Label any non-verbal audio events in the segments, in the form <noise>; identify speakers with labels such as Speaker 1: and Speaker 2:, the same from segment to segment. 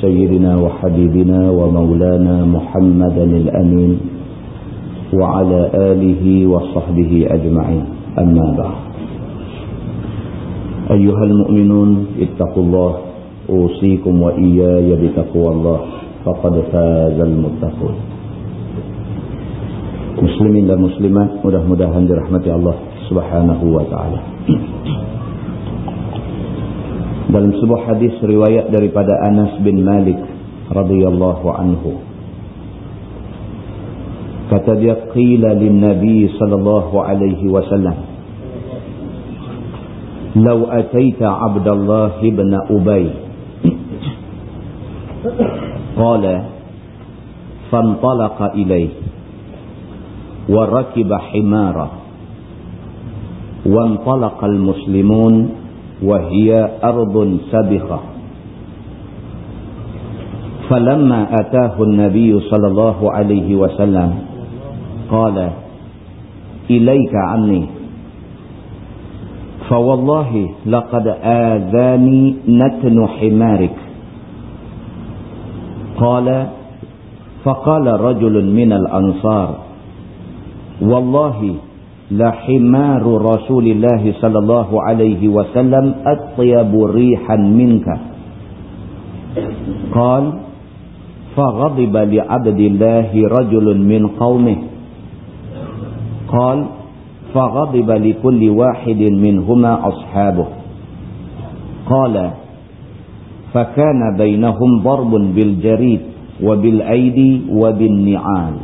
Speaker 1: سيدنا وحبيبنا ومولانا محمدا الأمين وعلى آله وصحبه أجمعين. أما بعد. أيها المؤمنون اتقوا الله أوصيكم وإياي بتقوى الله فقد فاز المتقون. Muslimin dan muslimat mudah-mudahan dirahmati Subhanahu wa taala. Dalam sebuah hadis riwayat daripada Anas bin Malik radhiyallahu anhu. Kata dia qila lin Nabi sallallahu alaihi wasallam Law ataita Abdullah ibn Ubay Qala fantalaqa ilayhi وركب حمارا وانطلق المسلمون وهي أرض سبخة. فلما أتاه النبي صلى الله عليه وسلم قال إليك عني. فوالله لقد آذاني نتن حمارك. قال فقال رجل من الأنصار والله لحمار رسول الله صلى الله عليه وسلم أطيب ريحا منك. قال فغضب لعبد الله رجل من قومه. قال فغضب لكل واحد منهما أصحابه. قال فكان بينهم ضرب بالجريد وبالأيدي وبالنعال.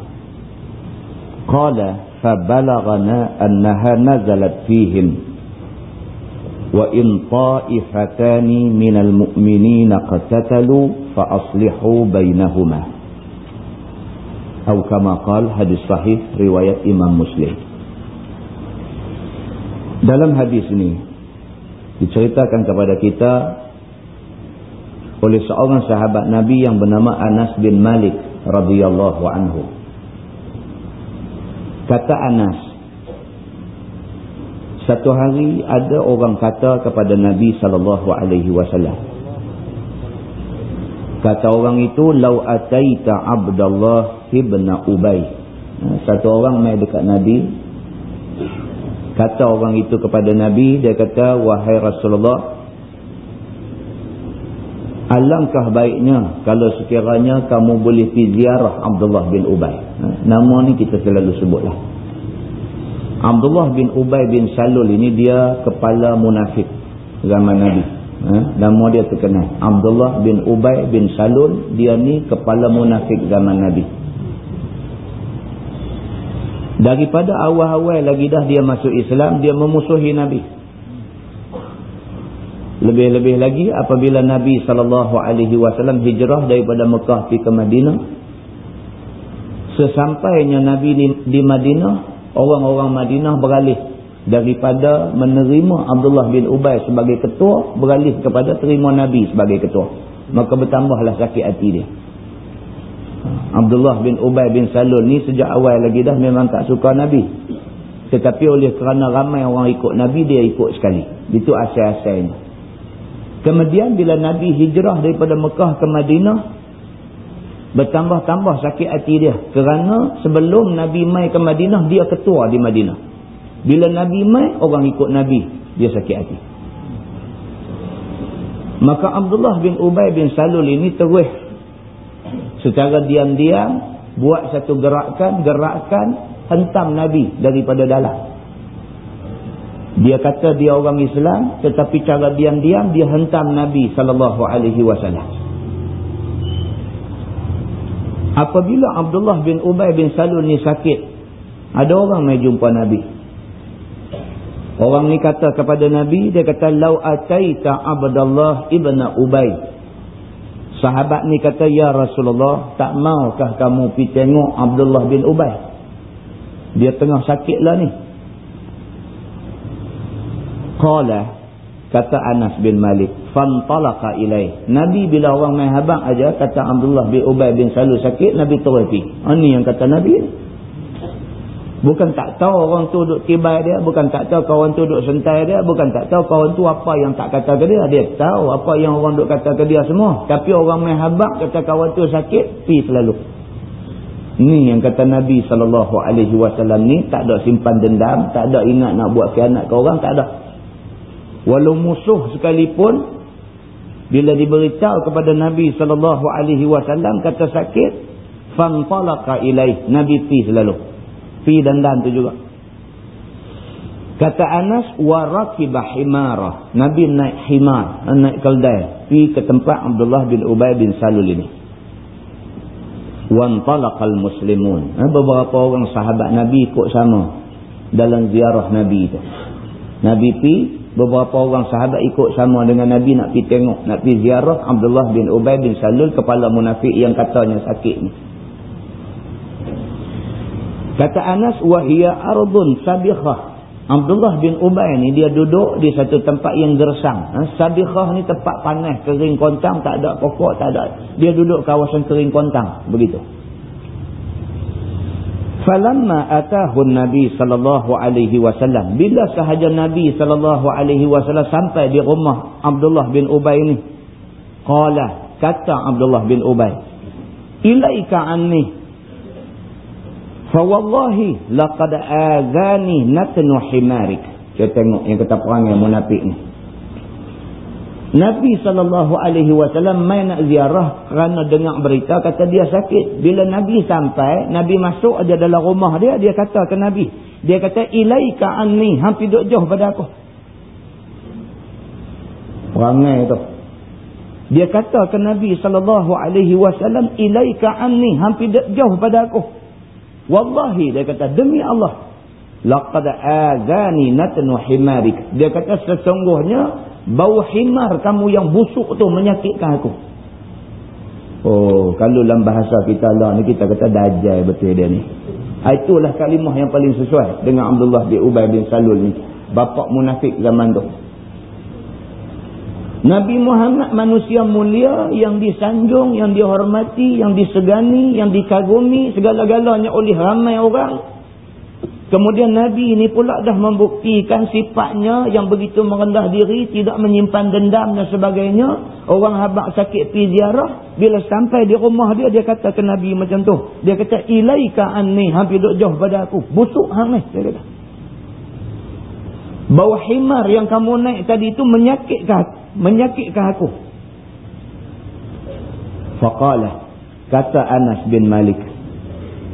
Speaker 1: قال فبلغنا أنها نزلت فيهم وإن طائفتان من المؤمنين قتتلوا فأصلحوا بينهما أو كما قال hadis sahih riwayat Imam Muslim dalam hadis ini diceritakan kepada kita oleh seorang sahabat Nabi yang bernama Anas bin Malik radhiyallahu anhu Kata Anas. Satu hari ada orang kata kepada Nabi sallallahu alaihi wasallam. Kata orang itu lau ataita Abdullah ibn Ubay. Ha, satu orang mai dekat Nabi. Kata orang itu kepada Nabi, dia kata wahai Rasulullah Alangkah baiknya kalau sekiranya kamu boleh pergi ziarah Abdullah bin Ubay. Ha, nama ni kita selalu sebutlah. Abdullah bin Ubay bin Salul ini dia kepala munafik zaman Nabi. Ha, nama dia terkenal. Abdullah bin Ubay bin Salul dia ni kepala munafik zaman Nabi. Daripada awal-awal lagi dah dia masuk Islam, dia memusuhi Nabi. Lebih-lebih lagi apabila Nabi SAW hijrah daripada Mekah pergi ke Madinah. Sesampainya Nabi di Madinah, orang-orang Madinah beralih daripada menerima Abdullah bin Ubay sebagai ketua, beralih kepada terima Nabi sebagai ketua. Maka bertambahlah sakit hati dia. Abdullah bin Ubay bin Salul ni sejak awal lagi dah memang tak suka Nabi. Tetapi oleh kerana ramai orang ikut Nabi, dia ikut sekali. Itu asal-asalnya. Kemudian bila Nabi hijrah daripada Mekah ke Madinah, bertambah-tambah sakit hati dia. Kerana sebelum Nabi mai ke Madinah, dia ketua di Madinah. Bila Nabi mai, orang ikut Nabi, dia sakit hati. Maka Abdullah bin Ubay bin Salul ini terus secara diam-diam buat satu gerakan, gerakan hentam Nabi daripada dalam. Dia kata dia orang Islam tetapi cara diam-diam dia hentam Nabi sallallahu alaihi wasallam. Apabila Abdullah bin Ubay bin Salul ni sakit, ada orang mai jumpa Nabi. Orang ni kata kepada Nabi, dia kata lau ataita Abdullah ibn Ubay Sahabat ni kata, Ya Rasulullah, tak maukah kamu pergi tengok Abdullah bin Ubay? Dia tengah sakit lah ni. Qala, kata Anas bin Malik, Fantalaka ilai. Nabi bila orang main habang aja kata Abdullah bin Ubay bin Salul sakit, Nabi teruti. Ini ah, yang kata Nabi. Bukan tak tahu orang tu duduk tibai dia. Bukan tak tahu kawan tu duduk sentai dia. Bukan tak tahu kawan tu apa yang tak kata ke dia. Dia tahu apa yang orang duduk kata ke dia semua. Tapi orang main habak kata kawan tu sakit. Pi selalu. Ni yang kata Nabi SAW ni. Tak ada simpan dendam. Tak ada ingat nak buat kianat ke orang. Tak ada. Walau musuh sekalipun. Bila diberitahu kepada Nabi SAW kata sakit. Fantalaka ilaih. Nabi pi selalu. Pi dan dan tu juga. Kata Anas, warakibah himara. Nabi naik himar, naik keldai. Pi ke tempat Abdullah bin Ubay bin Salul ini. Wantalakal muslimun. Ha, beberapa orang sahabat Nabi ikut sama. Dalam ziarah Nabi itu. Nabi pi, beberapa orang sahabat ikut sama dengan Nabi nak pi tengok. Nak pi ziarah Abdullah bin Ubay bin Salul, kepala munafik yang katanya sakit ni. Kata Anas wahia ardun sabikhah. Abdullah bin Ubay ni dia duduk di satu tempat yang gersang. Ha? Sabikhah ni tempat panas, kering kontang, tak ada pokok, tak ada. Dia duduk kawasan kering kontang, begitu. Falamma atahu Nabi sallallahu alaihi wasallam. Bila sahaja Nabi sallallahu alaihi wasallam sampai di rumah Abdullah bin Ubay ni. Qala kata Abdullah bin Ubay. Ilaika anni Fawallahi laqad azani natnu himarik. Kita tengok yang kata perang yang munafik ni. Nabi SAW main nak ziarah kerana dengar berita kata dia sakit. Bila Nabi sampai, Nabi masuk aja dalam rumah dia, dia kata ke Nabi. Dia kata, ilaika anni, hampir duduk jauh pada aku. Perangai tu. Dia kata ke Nabi SAW, ilaika anni, hampir duduk jauh pada aku. Wallahi dia kata demi Allah laqad azani natnu himarik dia kata sesungguhnya bau himar kamu yang busuk tu menyakitkan aku. Oh kalau dalam bahasa kita lah ni kita kata dajal betul dia ni. Ah, itulah kalimah yang paling sesuai dengan Abdullah bin Ubay bin Salul ni. Bapa munafik zaman tu. Nabi Muhammad manusia mulia yang disanjung, yang dihormati, yang disegani, yang dikagumi segala-galanya oleh ramai orang. Kemudian Nabi ini pula dah membuktikan sifatnya yang begitu merendah diri, tidak menyimpan dendam dan sebagainya. Orang habak sakit pi ziarah, bila sampai di rumah dia, dia kata ke Nabi macam tu. Dia kata, ilaika anni, hampir duduk jauh pada aku. Busuk hang ni, dia kata. Bawa himar yang kamu naik tadi itu menyakitkan menyakitkan aku faqala kata Anas bin Malik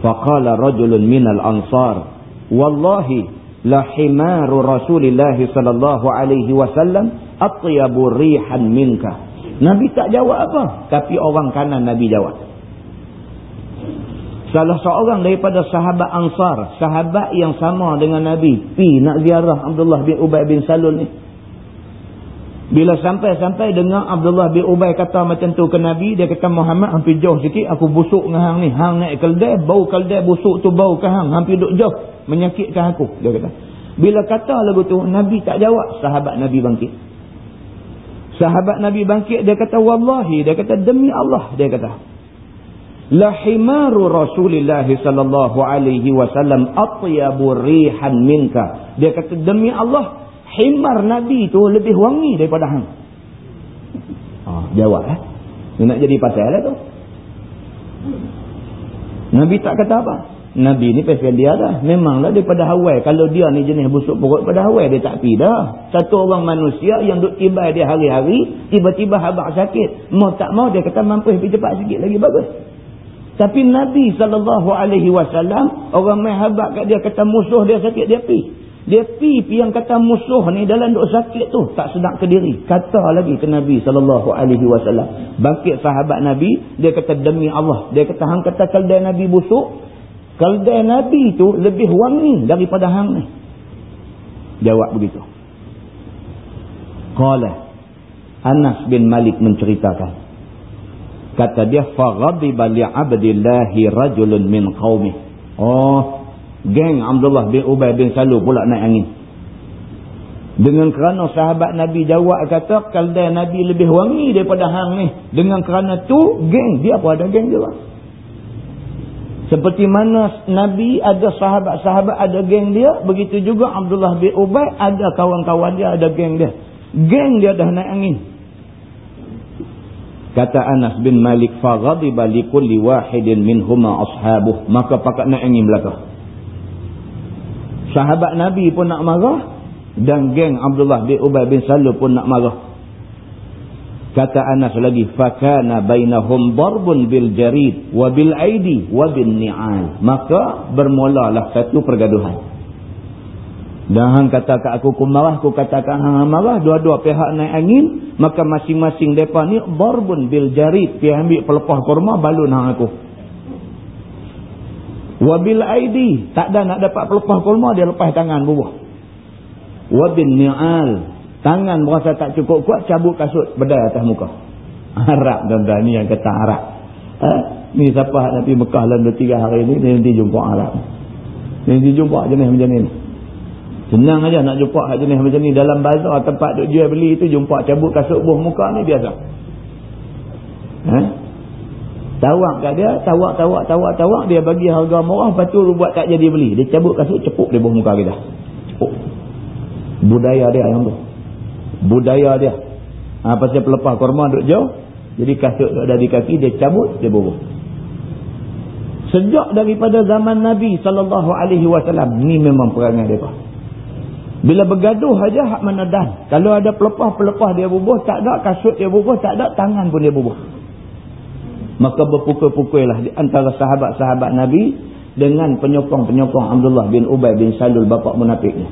Speaker 1: faqala rajulun minal ansar wallahi la himaru rasulillah sallallahu alaihi wasallam atyabu rihan minka. Nabi tak jawab apa tapi orang kanan nabi jawab. Salah seorang daripada sahabat ansar sahabat yang sama dengan nabi pi nak ziarah Abdullah bin Ubay bin Salul ni bila sampai-sampai dengar Abdullah bin Ubay kata macam tu ke Nabi, dia kata Muhammad hampir jauh sikit, aku busuk dengan hang ni. Hang naik keldai, bau keldai busuk tu bau ke hang, hampir duduk jauh, menyakitkan aku. Dia kata. Bila kata lagu tu, Nabi tak jawab, sahabat Nabi bangkit. Sahabat Nabi bangkit, dia kata, Wallahi, dia kata, demi Allah, dia kata. Lahimaru Rasulullah sallallahu alaihi wasallam atyabu rihan minka. Dia kata, demi Allah, himar Nabi tu lebih wangi daripada hang. Ha, jawab eh. Dia nak jadi pasal lah tu. Nabi tak kata apa. Nabi ni pasal dia dah. Memanglah daripada Hawaii. Kalau dia ni jenis busuk perut pada Hawaii, dia tak pergi dah. Satu orang manusia yang duduk tiba dia hari-hari, tiba-tiba habak sakit. Mau tak mau dia kata mampu lebih cepat sikit lagi bagus. Tapi Nabi SAW, orang main habak kat dia kata musuh dia sakit, dia pergi. Dia pipi yang kata musuh ni dalam duk sakit tu tak sedap ke diri. Kata lagi ke Nabi wasallam. Bangkit sahabat Nabi, dia kata demi Allah. Dia kata hang kata keldai Nabi busuk, keldai Nabi tu lebih wangi daripada hang ni. Jawab begitu. Qala Anas bin Malik menceritakan. kata dia faghadiba li'abdillahi rajulun min qaumih oh geng Abdullah bin Ubay bin Salul pula naik angin. Dengan kerana sahabat Nabi jawab kata kaldai Nabi lebih wangi daripada hang ni. Dengan kerana tu geng dia pun ada geng juga. Seperti mana Nabi ada sahabat-sahabat ada geng dia begitu juga Abdullah bin Ubay ada kawan-kawan dia ada geng dia. Geng dia dah naik angin. Kata Anas bin Malik faghadiba likulli wahidin minhuma ashabuh. Maka pakat nak angin belaka. Sahabat Nabi pun nak marah dan geng Abdullah bin Ubay bin Salul pun nak marah. Kata Anas lagi fakana bainahum darbun bil jarid wa bil aidi wa bin ni'al. Maka bermulalah satu pergaduhan. Dan hang kata kat aku ku marah, aku katakan hang marah, dua-dua pihak naik angin, maka masing-masing depa ni darbun bil jarid, dia ambil pelepah kurma balun hang aku. Wabil aidi, tak ada nak dapat pelepah kurma dia lepas tangan bubuh. Wabil ni'al, tangan berasa tak cukup kuat cabut kasut bedai atas muka. Arab dan tuan ni yang kata Arab. Ha? Ni siapa nak pergi Mekah dalam 2 3 hari ni nanti jumpa Arab. Nanti jumpa jenis macam ni. Senang aja nak jumpa jenis macam ni dalam bazar tempat duk jual beli itu jumpa cabut kasut buah muka ni biasa. Ha? Tawak kat dia, tawak, tawak, tawak, tawak. Dia bagi harga murah, lepas tu buat tak jadi beli. Dia cabut kasut, cepuk dia buah muka kita. Cepuk. Budaya dia yang tu. Budaya dia. Ha, pasal pelepah korma duduk jauh. Jadi kasut duduk dari kaki, dia cabut, dia buah. Sejak daripada zaman Nabi SAW, ni memang perangai mereka. Bila bergaduh saja hak mana dan. Kalau ada pelepah-pelepah dia bubuh, tak ada kasut dia bubuh, tak ada tangan pun dia bubuh. Maka berpukul-pukul lah antara sahabat-sahabat Nabi dengan penyokong-penyokong Abdullah bin Ubay bin Salul bapak munafik ni.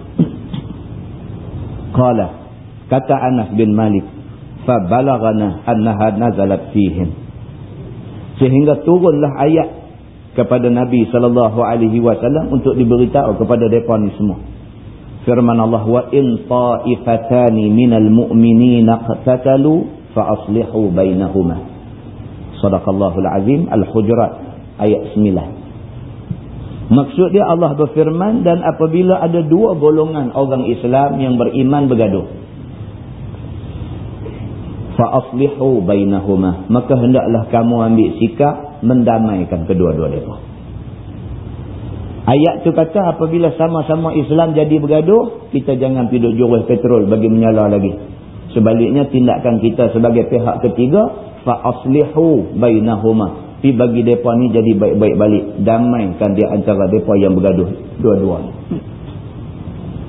Speaker 1: Qala kata Anas bin Malik fa balagana annaha nazalat fihim. Sehingga turunlah ayat kepada Nabi sallallahu alaihi wasallam untuk diberitahu kepada depa ni semua firman Allah wa in ta'ifatani minal mu'minina qatatalu fa aslihu bainahuma sadaqallahul azim al-hujurat ayat 9 maksud dia Allah berfirman dan apabila ada dua golongan orang Islam yang beriman bergaduh. Fa aslihu bainahuma. Maka hendaklah kamu ambil sikap mendamaikan kedua-dua mereka. Ayat tu kata apabila sama-sama Islam jadi bergaduh, kita jangan piduk juruh petrol bagi menyala lagi. Sebaliknya tindakan kita sebagai pihak ketiga, fa'aslihu bainahuma. Pi bagi mereka ni jadi baik-baik balik. Damaikan dia antara mereka yang bergaduh. Dua-dua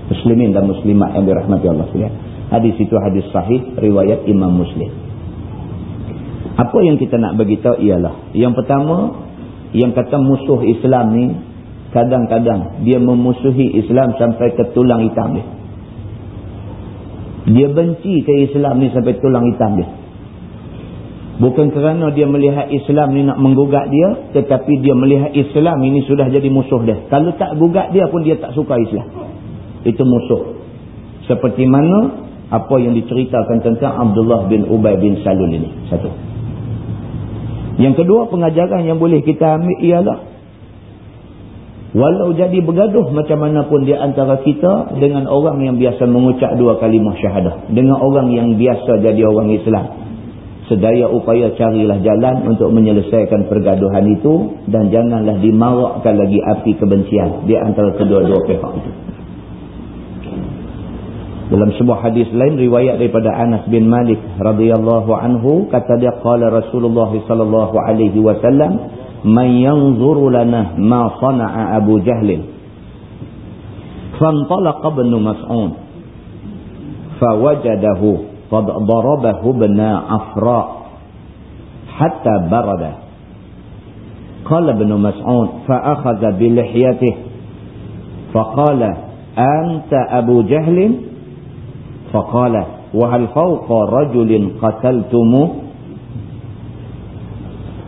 Speaker 1: Muslimin dan muslimat yang dirahmati Allah SWT. Hadis itu hadis sahih, riwayat Imam Muslim. Apa yang kita nak beritahu ialah, yang pertama, yang kata musuh Islam ni, kadang-kadang dia memusuhi Islam sampai ke tulang hitam dia. Dia benci ke Islam ni sampai tulang hitam dia. Bukan kerana dia melihat Islam ni nak menggugat dia, tetapi dia melihat Islam ini sudah jadi musuh dia. Kalau tak gugat dia pun dia tak suka Islam. Itu musuh. Seperti mana apa yang diceritakan tentang Abdullah bin Ubay bin Salul ini. Satu. Yang kedua pengajaran yang boleh kita ambil ialah Walau jadi bergaduh macam mana pun di antara kita dengan orang yang biasa mengucap dua kalimah syahadah. Dengan orang yang biasa jadi orang Islam sedaya upaya carilah jalan untuk menyelesaikan pergaduhan itu dan janganlah dimarakkan lagi api kebencian di antara kedua-dua pihak itu. Dalam sebuah hadis lain riwayat daripada Anas bin Malik radhiyallahu anhu kata dia qala Rasulullah sallallahu alaihi wasallam man yanzuru lana ma sana'a Abu Jahl fa intalaqa ibn Mas'ud fa wajadahu قد ضربه ابن عفراء حتى برد. قال ابن مسعود فأخذ بلحيته فقال أنت أبو جهل؟ فقال وهل فوق رجل قتلتموه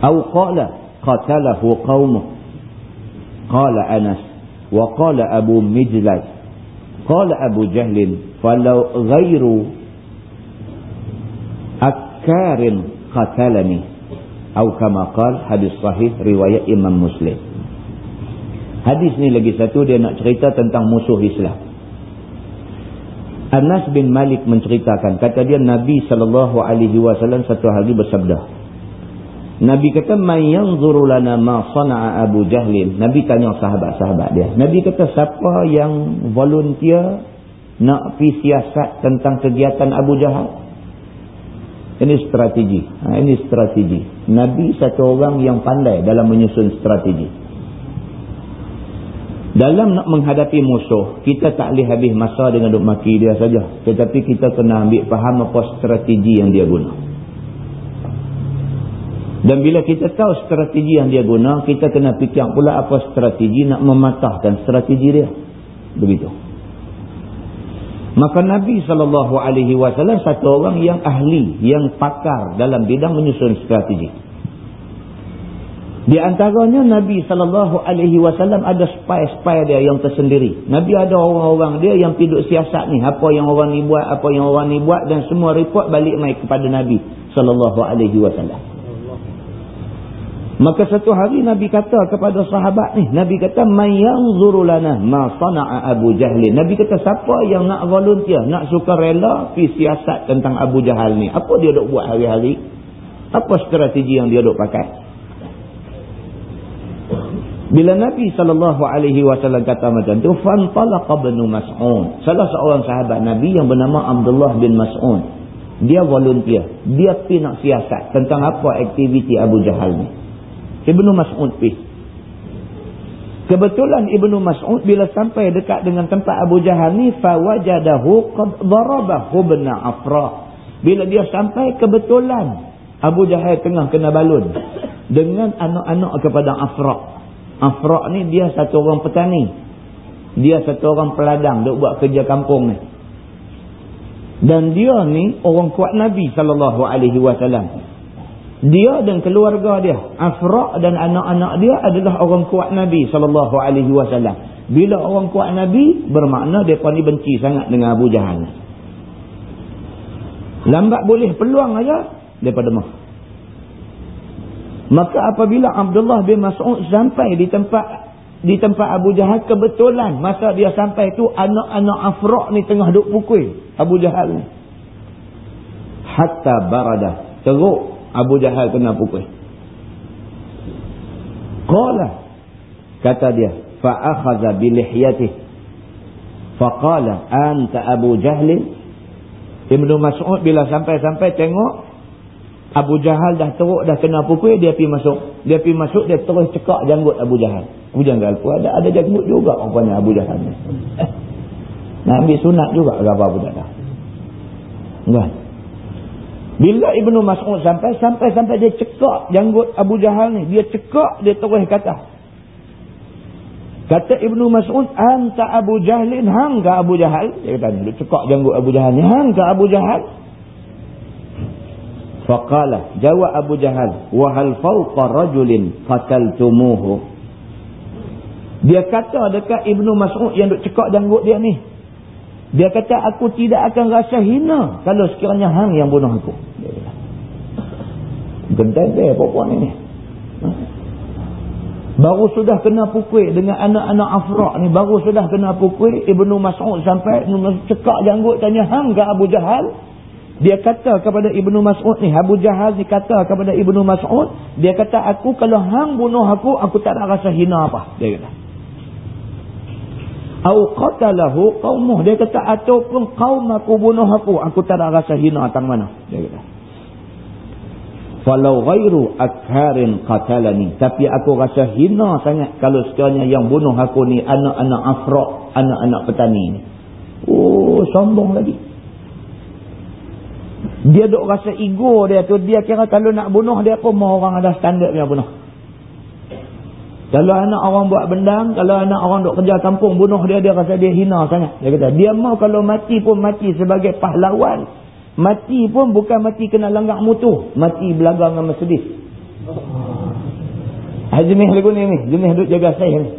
Speaker 1: أو قال قتله قومه. قال أنس وقال أبو مجلس قال أبو جهل فلو غير أكار قتلني Atau kama qal hadis sahih riwayat Imam Muslim. Hadis ni lagi satu dia nak cerita tentang musuh Islam. Anas bin Malik menceritakan kata dia Nabi sallallahu alaihi wasallam satu hari bersabda Nabi kata man yanzuru lana ma sana'a Abu Jahlin. Nabi tanya sahabat-sahabat dia. Nabi kata siapa yang volunteer nak pi siasat tentang kegiatan Abu Jahal? Ini strategi. Ha, ini strategi. Nabi satu orang yang pandai dalam menyusun strategi. Dalam nak menghadapi musuh, kita tak boleh habis masa dengan duk maki dia saja. Tetapi kita kena ambil faham apa strategi yang dia guna. Dan bila kita tahu strategi yang dia guna, kita kena fikir pula apa strategi nak mematahkan strategi dia. Begitu. Maka Nabi SAW satu orang yang ahli, yang pakar dalam bidang menyusun strategi. Di antaranya Nabi SAW ada spy-spy dia yang tersendiri. Nabi ada orang-orang dia yang piduk siasat ni. Apa yang orang ni buat, apa yang orang ni buat dan semua report balik mai kepada Nabi SAW. Maka satu hari Nabi kata kepada sahabat ni, Nabi kata, "Mayanzuru lana ma sana'a Abu Jahlin." Nabi kata, siapa yang nak volunteer, nak suka rela pi siasat tentang Abu Jahal ni? Apa dia dok buat hari-hari? Apa strategi yang dia dok pakai? Bila Nabi SAW kata macam tu, "Fantalaqa bin Mas'ud." Salah seorang sahabat Nabi yang bernama Abdullah bin Mas'ud. Dia volunteer. Dia pi nak siasat tentang apa aktiviti Abu Jahal ni. Ibnu Mas'ud pergi. Kebetulan Ibnu Mas'ud bila sampai dekat dengan tempat Abu Jahal ni fawajadahu qad darabahu bin Afra. Bila dia sampai kebetulan Abu Jahal tengah kena balun dengan anak-anak kepada Afra. Afra ni dia satu orang petani. Dia satu orang peladang duk buat kerja kampung ni. Dan dia ni orang kuat Nabi sallallahu alaihi wasallam dia dan keluarga dia Afra' dan anak-anak dia adalah orang kuat Nabi SAW bila orang kuat Nabi bermakna mereka ni benci sangat dengan Abu Jahal. Lambat boleh peluang aja daripada mah maka apabila Abdullah bin Mas'ud sampai di tempat di tempat Abu Jahal kebetulan masa dia sampai tu anak-anak Afra' ni tengah duk pukul Abu Jahal ni. Hatta barada teruk Abu Jahal kena pukul. Qala. Kata dia fa akhadha bi lihyatihi fa qala anta Abu Jahl Ibnu Mas'ud bila sampai-sampai tengok Abu Jahal dah teruk dah kena pukul dia pi masuk. Dia pi masuk dia terus cekak janggut Abu Jahal. Abu Jahal pun ada ada janggut juga rupanya Abu Jahal ni. Nak ambil sunat juga apa pun tak ada. Kan bila Ibnu Mas'ud sampai, sampai-sampai dia cekak janggut Abu Jahal ni. Dia cekak, dia terus kata. Kata Ibnu Mas'ud, Anta Abu Jahlin, hang ke Abu Jahal? Dia kata, dia cekak janggut Abu Jahal ni, hang ke Abu Jahal? Faqala, jawab Abu Jahal, Wahal fawqa rajulin qataltumuhu. Dia kata dekat Ibnu Mas'ud yang duk cekak janggut dia ni. Dia kata aku tidak akan rasa hina kalau sekiranya hang yang bunuh aku. Gendai dia perempuan ini. Ha? Baru sudah kena pukul dengan anak-anak Afra' ni. Baru sudah kena pukul. Ibnu Mas'ud sampai cekak janggut tanya hang ke Abu Jahal. Dia kata kepada Ibnu Mas'ud ni. Abu Jahal ni kata kepada Ibnu Mas'ud. Dia kata aku kalau hang bunuh aku. Aku tak nak rasa hina apa. Dia kata au qatalahu qaumuh dia kata ataupun kaum aku bunuh aku. Aku tak ada rasa hina tang mana. Dia kata. Falau ghairu akharin qatalani. Tapi aku rasa hina sangat kalau sekiranya yang bunuh aku ni anak-anak afra anak-anak petani ni. Oh sombong lagi. Dia dok rasa ego dia tu. Dia kira kalau nak bunuh dia pun mau orang ada standard dia bunuh kalau anak orang buat bendang, kalau anak orang duk kerja kampung bunuh dia, dia rasa dia hina sangat. Dia kata, dia mau kalau mati pun mati sebagai pahlawan. Mati pun bukan mati kena langgak mutu. Mati belaga dengan Mercedes. Ah, jenis lagu ni ni. Jenis duk jaga saya ni.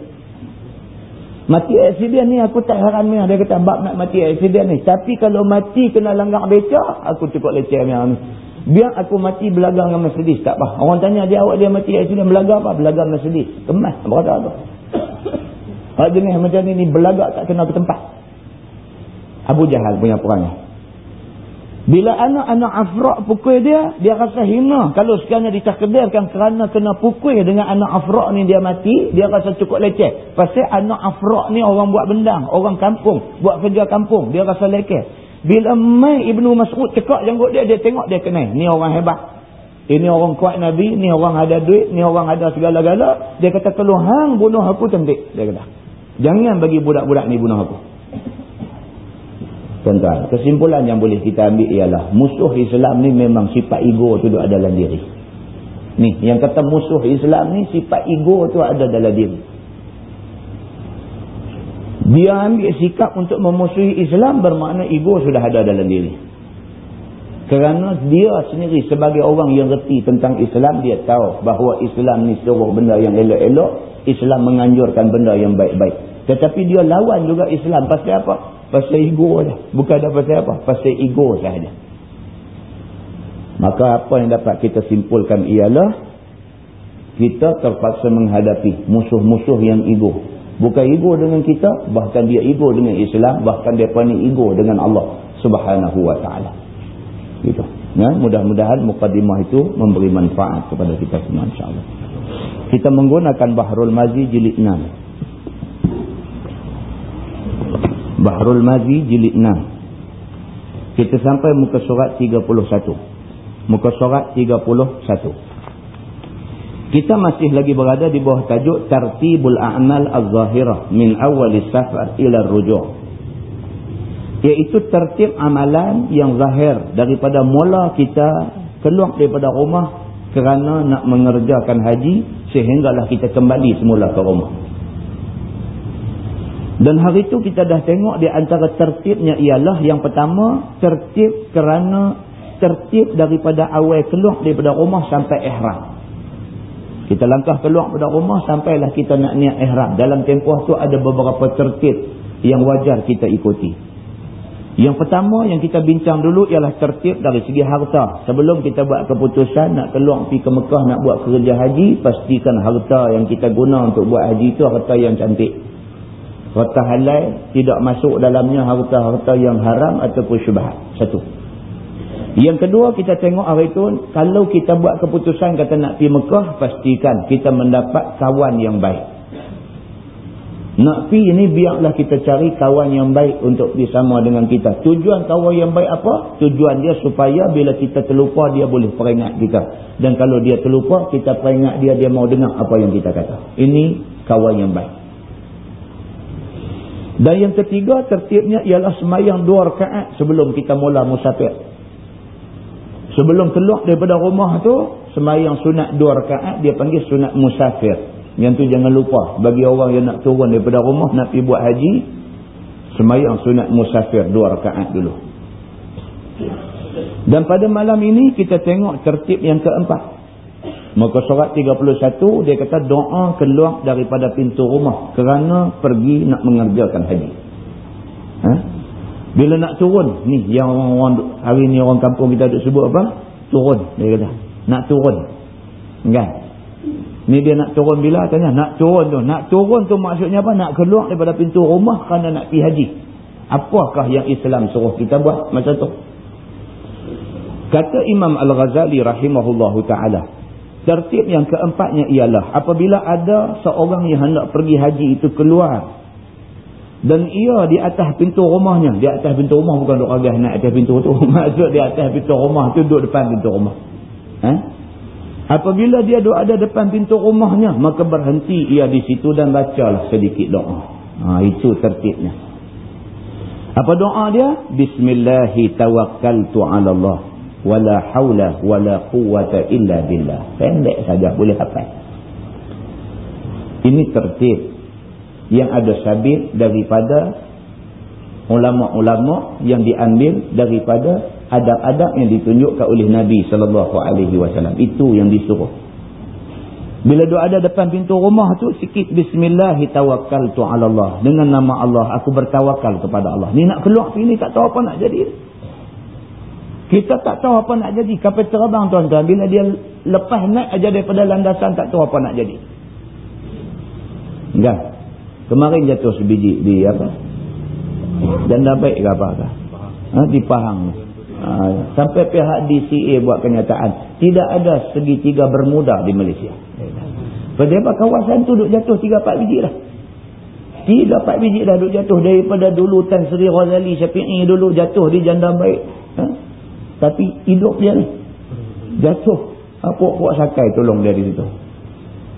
Speaker 1: Mati aksiden ni aku tak heran ni. Dia kata, bab nak mati aksiden ni. Tapi kalau mati kena langgak beca, aku cukup leceh ni. Biar aku mati belagang dengan Mercedes. Tak apa. Orang tanya dia awak dia mati accident belagang apa? Belagang Mercedes. Kemas. Kata apa? Kalau <coughs> jenis macam ni, belagak tak kena ke tempat. Abu Jahal punya perangai. Bila anak-anak afrak pukul dia, dia rasa hina. Kalau sekiranya ditakdirkan kerana kena pukul dengan anak afrak ni dia mati, dia rasa cukup leceh. Pasal anak afrak ni orang buat bendang, orang kampung, buat kerja kampung, dia rasa leceh. Bila mai Ibnu Mas'ud cekak janggut dia, dia tengok dia kenal. Ni orang hebat. Ini orang kuat Nabi, ni orang ada duit, ni orang ada segala-gala. Dia kata, kalau hang bunuh aku cantik. Dia kata, jangan bagi budak-budak ni bunuh aku. Tuan-tuan, kesimpulan yang boleh kita ambil ialah, musuh Islam ni memang sifat ego tu ada dalam diri. Ni, yang kata musuh Islam ni, sifat ego tu ada dalam diri. Dia ambil sikap untuk memusuhi Islam bermakna ego sudah ada dalam diri. Kerana dia sendiri sebagai orang yang reti tentang Islam, dia tahu bahawa Islam ni suruh benda yang elok-elok, Islam menganjurkan benda yang baik-baik. Tetapi dia lawan juga Islam. Pasal apa? Pasal ego saja. Bukan ada pasal apa? Pasal ego sahaja. Maka apa yang dapat kita simpulkan ialah kita terpaksa menghadapi musuh-musuh yang ego. Bukan ego dengan kita, bahkan dia ego dengan Islam, bahkan dia ni ego dengan Allah Subhanahu wa taala. Gitu. Ya, mudah-mudahan mukadimah itu memberi manfaat kepada kita semua insya-Allah. Kita menggunakan Bahrul Mazi jilid 6. Bahrul Mazi jilid 6. Kita sampai muka surat 31. Muka surat 31. Kita masih lagi berada di bawah tajuk Tartibul A'mal Az-Zahirah min awal safar ila rujuk. Iaitu tertib amalan yang zahir daripada mula kita keluar daripada rumah kerana nak mengerjakan haji sehinggalah kita kembali semula ke rumah. Dan hari itu kita dah tengok di antara tertibnya ialah yang pertama tertib kerana tertib daripada awal keluar daripada rumah sampai ihram. Kita langkah keluar pada rumah sampailah kita nak niat ihram. Dalam tempoh tu ada beberapa tertib yang wajar kita ikuti. Yang pertama yang kita bincang dulu ialah tertib dari segi harta. Sebelum kita buat keputusan nak keluar pergi ke Mekah nak buat kerja haji, pastikan harta yang kita guna untuk buat haji itu harta yang cantik. Harta halal tidak masuk dalamnya harta-harta yang haram ataupun syubhat. Satu. Yang kedua kita tengok hari itu kalau kita buat keputusan kata nak pergi Mekah pastikan kita mendapat kawan yang baik. Nak pergi ini biarlah kita cari kawan yang baik untuk bersama dengan kita. Tujuan kawan yang baik apa? Tujuan dia supaya bila kita terlupa dia boleh peringat kita. Dan kalau dia terlupa kita peringat dia dia mau dengar apa yang kita kata. Ini kawan yang baik. Dan yang ketiga tertibnya ialah semayang dua rakaat sebelum kita mula musafir. Sebelum keluar daripada rumah tu, semayang sunat dua rakaat, dia panggil sunat musafir. Yang tu jangan lupa, bagi orang yang nak turun daripada rumah, nak pergi buat haji, semayang sunat musafir dua rakaat dulu. Dan pada malam ini, kita tengok tertib yang keempat. Maka surat 31, dia kata doa keluar daripada pintu rumah kerana pergi nak mengerjakan haji. Ha? Bila nak turun, ni yang orang-orang hari ni orang kampung kita duk sebut apa? Turun, dia kata. Nak turun. Kan? Ni dia nak turun bila tanya? Nak turun tu. Nak turun tu maksudnya apa? Nak keluar daripada pintu rumah kerana nak pergi haji. Apakah yang Islam suruh kita buat masa tu? Kata Imam Al-Ghazali rahimahullahu ta'ala. Tertib yang keempatnya ialah apabila ada seorang yang hendak pergi haji itu keluar dan ia di atas pintu rumahnya. Di atas pintu rumah bukan duduk agak naik atas pintu tu. <laughs> Maksud di atas pintu rumah tu duduk depan pintu rumah. Ha? Apabila dia duduk ada depan pintu rumahnya. Maka berhenti ia di situ dan bacalah sedikit doa. Ha, itu tertibnya. Apa doa dia? Bismillahi tawakkaltu ala Allah. Wala hawla wala quwata illa billah. Pendek saja boleh hafal. Ini tertib yang ada sabit daripada ulama-ulama yang diambil daripada adab-adab yang ditunjukkan oleh Nabi sallallahu alaihi wasallam itu yang disuruh bila doa ada depan pintu rumah tu sikit bismillah tawakkaltu ala Allah dengan nama Allah aku bertawakal kepada Allah ni nak keluar sini tak tahu apa nak jadi Kita tak tahu apa nak jadi. Kapal terbang tuan-tuan. Bila dia lepas naik aja daripada landasan tak tahu apa nak jadi. Enggak. Kemarin jatuh sebiji di apa? Janda baik ke apa? Ha, di Pahang. Ha, sampai pihak DCA buat kenyataan. Tidak ada segitiga bermuda di Malaysia. Apa kawasan tu duk jatuh 3-4 biji lah. 3-4 biji dah duk jatuh daripada dulu Tan Sri Ghazali Syafi'i dulu jatuh di janda baik. Ha? Tapi hidup dia ni. Jatuh. Puak-puak sakai tolong dia di situ.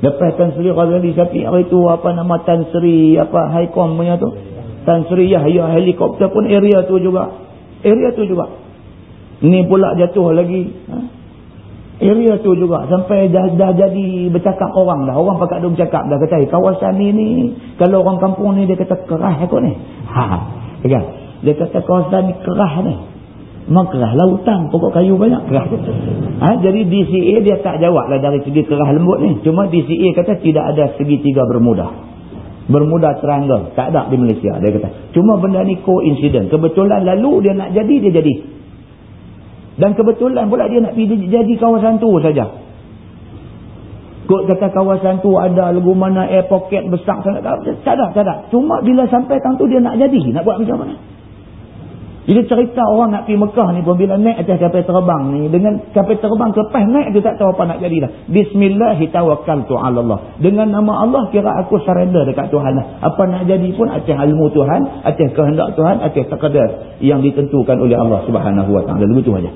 Speaker 1: Lepas Tan Sri Ghazali Syafi'i itu apa nama Tan Sri apa Haikom punya tu. Tan Sri Yahya helikopter pun area tu juga. Area tu juga. Ni pula jatuh lagi. Ha? area tu juga sampai dah, dah jadi bercakap orang dah orang pakat dia bercakap dah kata kawasan ni ni kalau orang kampung ni dia kata kerah aku ni ha kan dia kata kawasan ni kerah ni memang kerah lautan pokok kayu banyak kerah ha? jadi DCA dia tak jawab lah dari segi kerah lembut ni cuma DCA kata tidak ada segitiga bermudah bermudah triangle tak ada di Malaysia dia kata cuma benda ni coincident kebetulan lalu dia nak jadi dia jadi dan kebetulan pula dia nak pergi jadi kawasan tu saja. Kok kata kawasan tu ada lagu mana air pocket besar sangat. Tak ada, tak ada. Cuma bila sampai tang tu dia nak jadi. Nak buat macam mana? Jadi cerita orang nak pergi Mekah ni pun bila naik atas kapal terbang ni. Dengan kapal terbang lepas naik dia tak tahu apa nak jadi dah. Bismillahirrahmanirrahim. Dengan nama Allah kira aku surrender dekat Tuhan lah. Apa nak jadi pun atas ilmu Tuhan. Atas kehendak Tuhan. Atas takdir yang ditentukan oleh Allah subhanahu wa ta'ala. Begitu saja.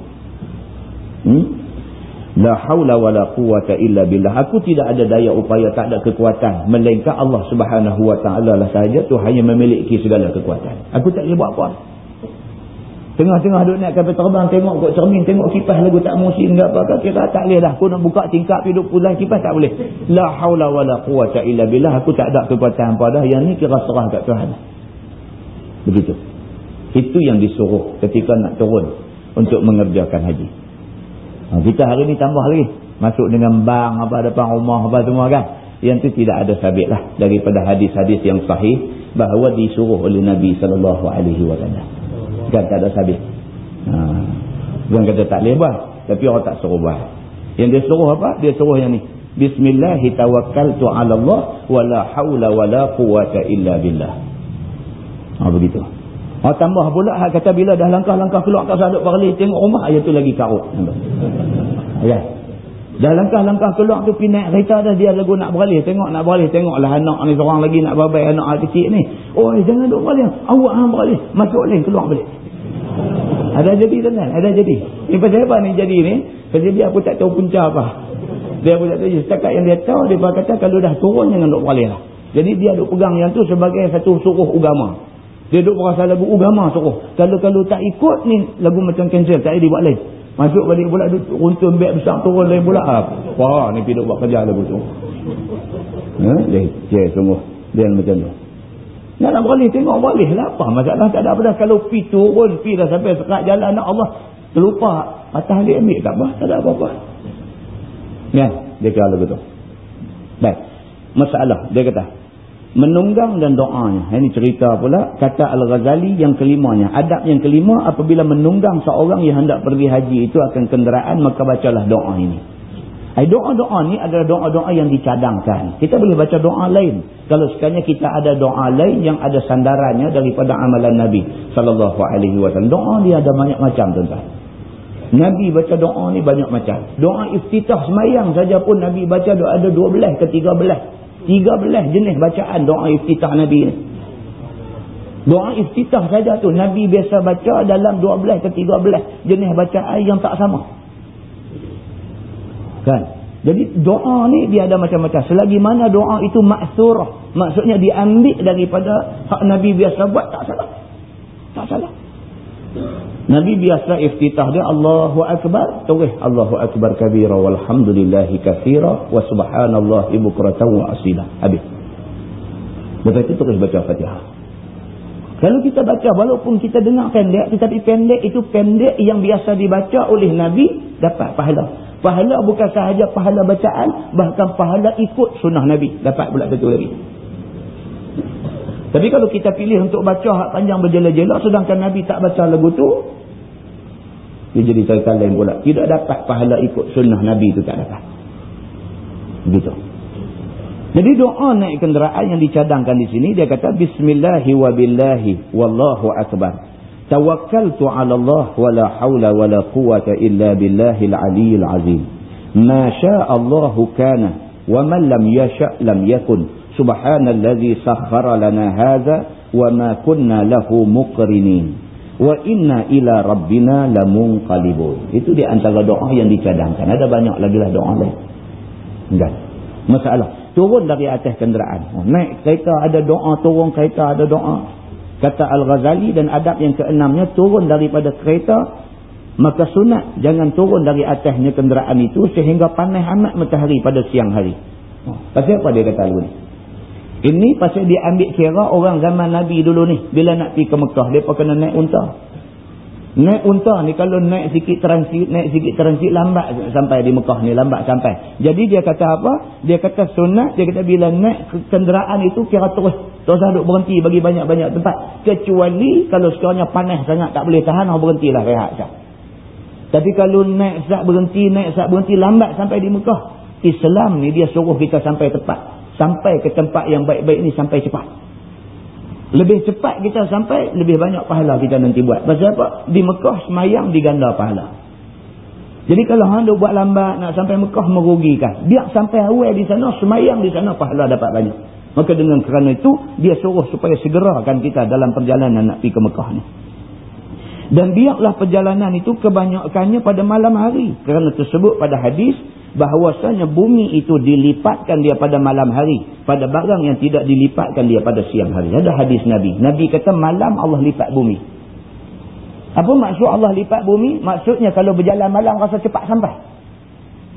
Speaker 1: Hmm? La hawla wa la quwata illa billah. Aku tidak ada daya upaya, tak ada kekuatan. Melainkan Allah subhanahu wa ta'ala lah sahaja. Tuhan yang memiliki segala kekuatan. Aku tak boleh buat apa. Tengah-tengah duduk naik kapal terbang, tengok kot cermin, tengok kipas lagu tak musim ke apa kira tak boleh dah. Aku nak buka tingkap hidup pulang kipas tak boleh. La hawla wa la quwata illa billah. Aku tak ada kekuatan apa dah. Yang ni kira serah kat Tuhan. Begitu. Itu yang disuruh ketika nak turun untuk mengerjakan haji. Ha, kita hari ni tambah lagi. Masuk dengan bang, apa depan rumah, apa semua kan. Yang tu tidak ada sabit lah. Daripada hadis-hadis yang sahih. Bahawa disuruh oleh Nabi SAW. Kan tak ada sabit. Ha. Bukan kata tak boleh buat. Tapi orang tak suruh buat. Yang dia suruh apa? Dia suruh yang ni. Bismillahirrahmanirrahim. ala Allah. Wa la hawla wa la quwata illa billah. Ha, begitu. Ha, tambah pula kata bila dah langkah-langkah keluar kat sadut parli. Tengok rumah ayat tu lagi karut. Ya. Dah langkah-langkah keluar tu pergi naik kereta dah dia lagu nak beralih. Tengok nak beralih. Tengoklah anak ni seorang lagi nak babai anak kecil ni. Oh jangan duk beralih. Awak hang beralih. Masuk lain keluar balik. Ada jadi tuan Ada jadi. Ni pasal apa ni jadi ni? Pasal dia aku tak tahu punca apa. Dia aku tak tahu. Setakat yang dia tahu, dia kata kalau dah turun jangan duk beralih lah. Jadi dia duk pegang yang tu sebagai satu suruh agama. Dia duk berasa lagu agama suruh. Kalau-kalau tak ikut ni lagu macam cancel. Tak ada dibuat lain. Masuk balik pula runtun beg besar turun lain pula. Wah ni pergi buat kerja lagu tu. Ha? Leceh sungguh. Dia macam tu. Nak nak beralih tengok beralih lah apa masalah tak ada apa dah kalau pi turun pi dah sampai sekat jalan nak Allah terlupa matahari ambil tak apa tak ada apa-apa kan dia kata begitu baik masalah dia kata menunggang dan doanya ini cerita pula kata Al-Ghazali yang kelimanya adab yang kelima apabila menunggang seorang yang hendak pergi haji itu akan kenderaan maka bacalah doa ini Doa-doa ni adalah doa-doa yang dicadangkan. Kita boleh baca doa lain. Kalau sekiranya kita ada doa lain yang ada sandarannya daripada amalan Nabi sallallahu alaihi wasallam. Doa dia ada banyak macam tuan-tuan. Nabi baca doa ni banyak macam. Doa iftitah semayang saja pun Nabi baca ada 12 ke 13. 13 jenis bacaan doa iftitah Nabi ni. Doa iftitah saja tu Nabi biasa baca dalam 12 ke 13 jenis bacaan yang tak sama. Kan? Jadi doa ni dia ada macam-macam. Selagi mana doa itu maksurah. Maksudnya diambil daripada hak Nabi biasa buat. Tak salah. Tak salah. Nabi biasa iftitah dia Allahu Akbar. Tulis Allahu Akbar kabira walhamdulillahi kathira wa subhanallah ibukratan wa asila. Habis. Lepas itu terus baca fatihah. Kalau kita baca walaupun kita dengar pendek. Tetapi pendek itu pendek yang biasa dibaca oleh Nabi. Dapat pahala. Pahala bukan sahaja pahala bacaan, bahkan pahala ikut sunnah Nabi. Dapat pula satu lagi. Tapi kalau kita pilih untuk baca hak panjang berjela-jela, sedangkan Nabi tak baca lagu tu, Dia jadi cerita lain pula. Tidak dapat pahala ikut sunnah Nabi itu tak dapat. Begitu. Jadi doa naik kenderaan yang dicadangkan di sini dia kata bismillahi wa billahi wallahu akbar. Tawakkaltu 'ala Allah wa la haula wa la quwwata illa billahil aliyyil azim. Ma syaa Allah kana wa man lam yasha' lam yakun. Subhanallazi sakhkhara lana hadza wa ma kunna lahu muqrinin. Wa inna ila rabbina lamunqalibun. Itu di antara doa yang dicadangkan. Ada banyak lagi lah doa lain enggak. Masalah. Turun dari atas kenderaan. Oh, naik kereta ada doa turun kereta ada doa. Kata Al-Ghazali dan adab yang keenamnya turun daripada kereta maka sunat. Jangan turun dari atasnya kenderaan itu sehingga panas amat matahari pada siang hari. Oh, pasal apa dia kata lagu ni ini pasal dia ambil kira orang zaman Nabi dulu ni. Bila nak pergi ke Mekah, mereka kena naik unta. Naik unta ni kalau naik sikit transit, naik sikit transit, lambat sampai di Mekah ni, lambat sampai. Jadi dia kata apa? Dia kata sunat, dia kata bila naik kenderaan itu kira terus. Terus duduk berhenti bagi banyak-banyak tempat. Kecuali kalau sekiranya panas sangat tak boleh tahan, oh berhentilah rehat sah. Tapi kalau naik sat berhenti, naik sat berhenti, lambat sampai di Mekah. Islam ni dia suruh kita sampai tepat sampai ke tempat yang baik-baik ni sampai cepat. Lebih cepat kita sampai, lebih banyak pahala kita nanti buat. Pasal apa? Di Mekah semayang diganda pahala. Jadi kalau anda buat lambat nak sampai Mekah merugikan. Biar sampai awal di sana, semayang di sana pahala dapat banyak. Maka dengan kerana itu, dia suruh supaya segerakan kita dalam perjalanan nak pergi ke Mekah ni. Dan biarlah perjalanan itu kebanyakannya pada malam hari. Kerana tersebut pada hadis, bahawasanya bumi itu dilipatkan dia pada malam hari pada barang yang tidak dilipatkan dia pada siang hari. Ada hadis Nabi. Nabi kata malam Allah lipat bumi. Apa maksud Allah lipat bumi? Maksudnya kalau berjalan malam rasa cepat sampai.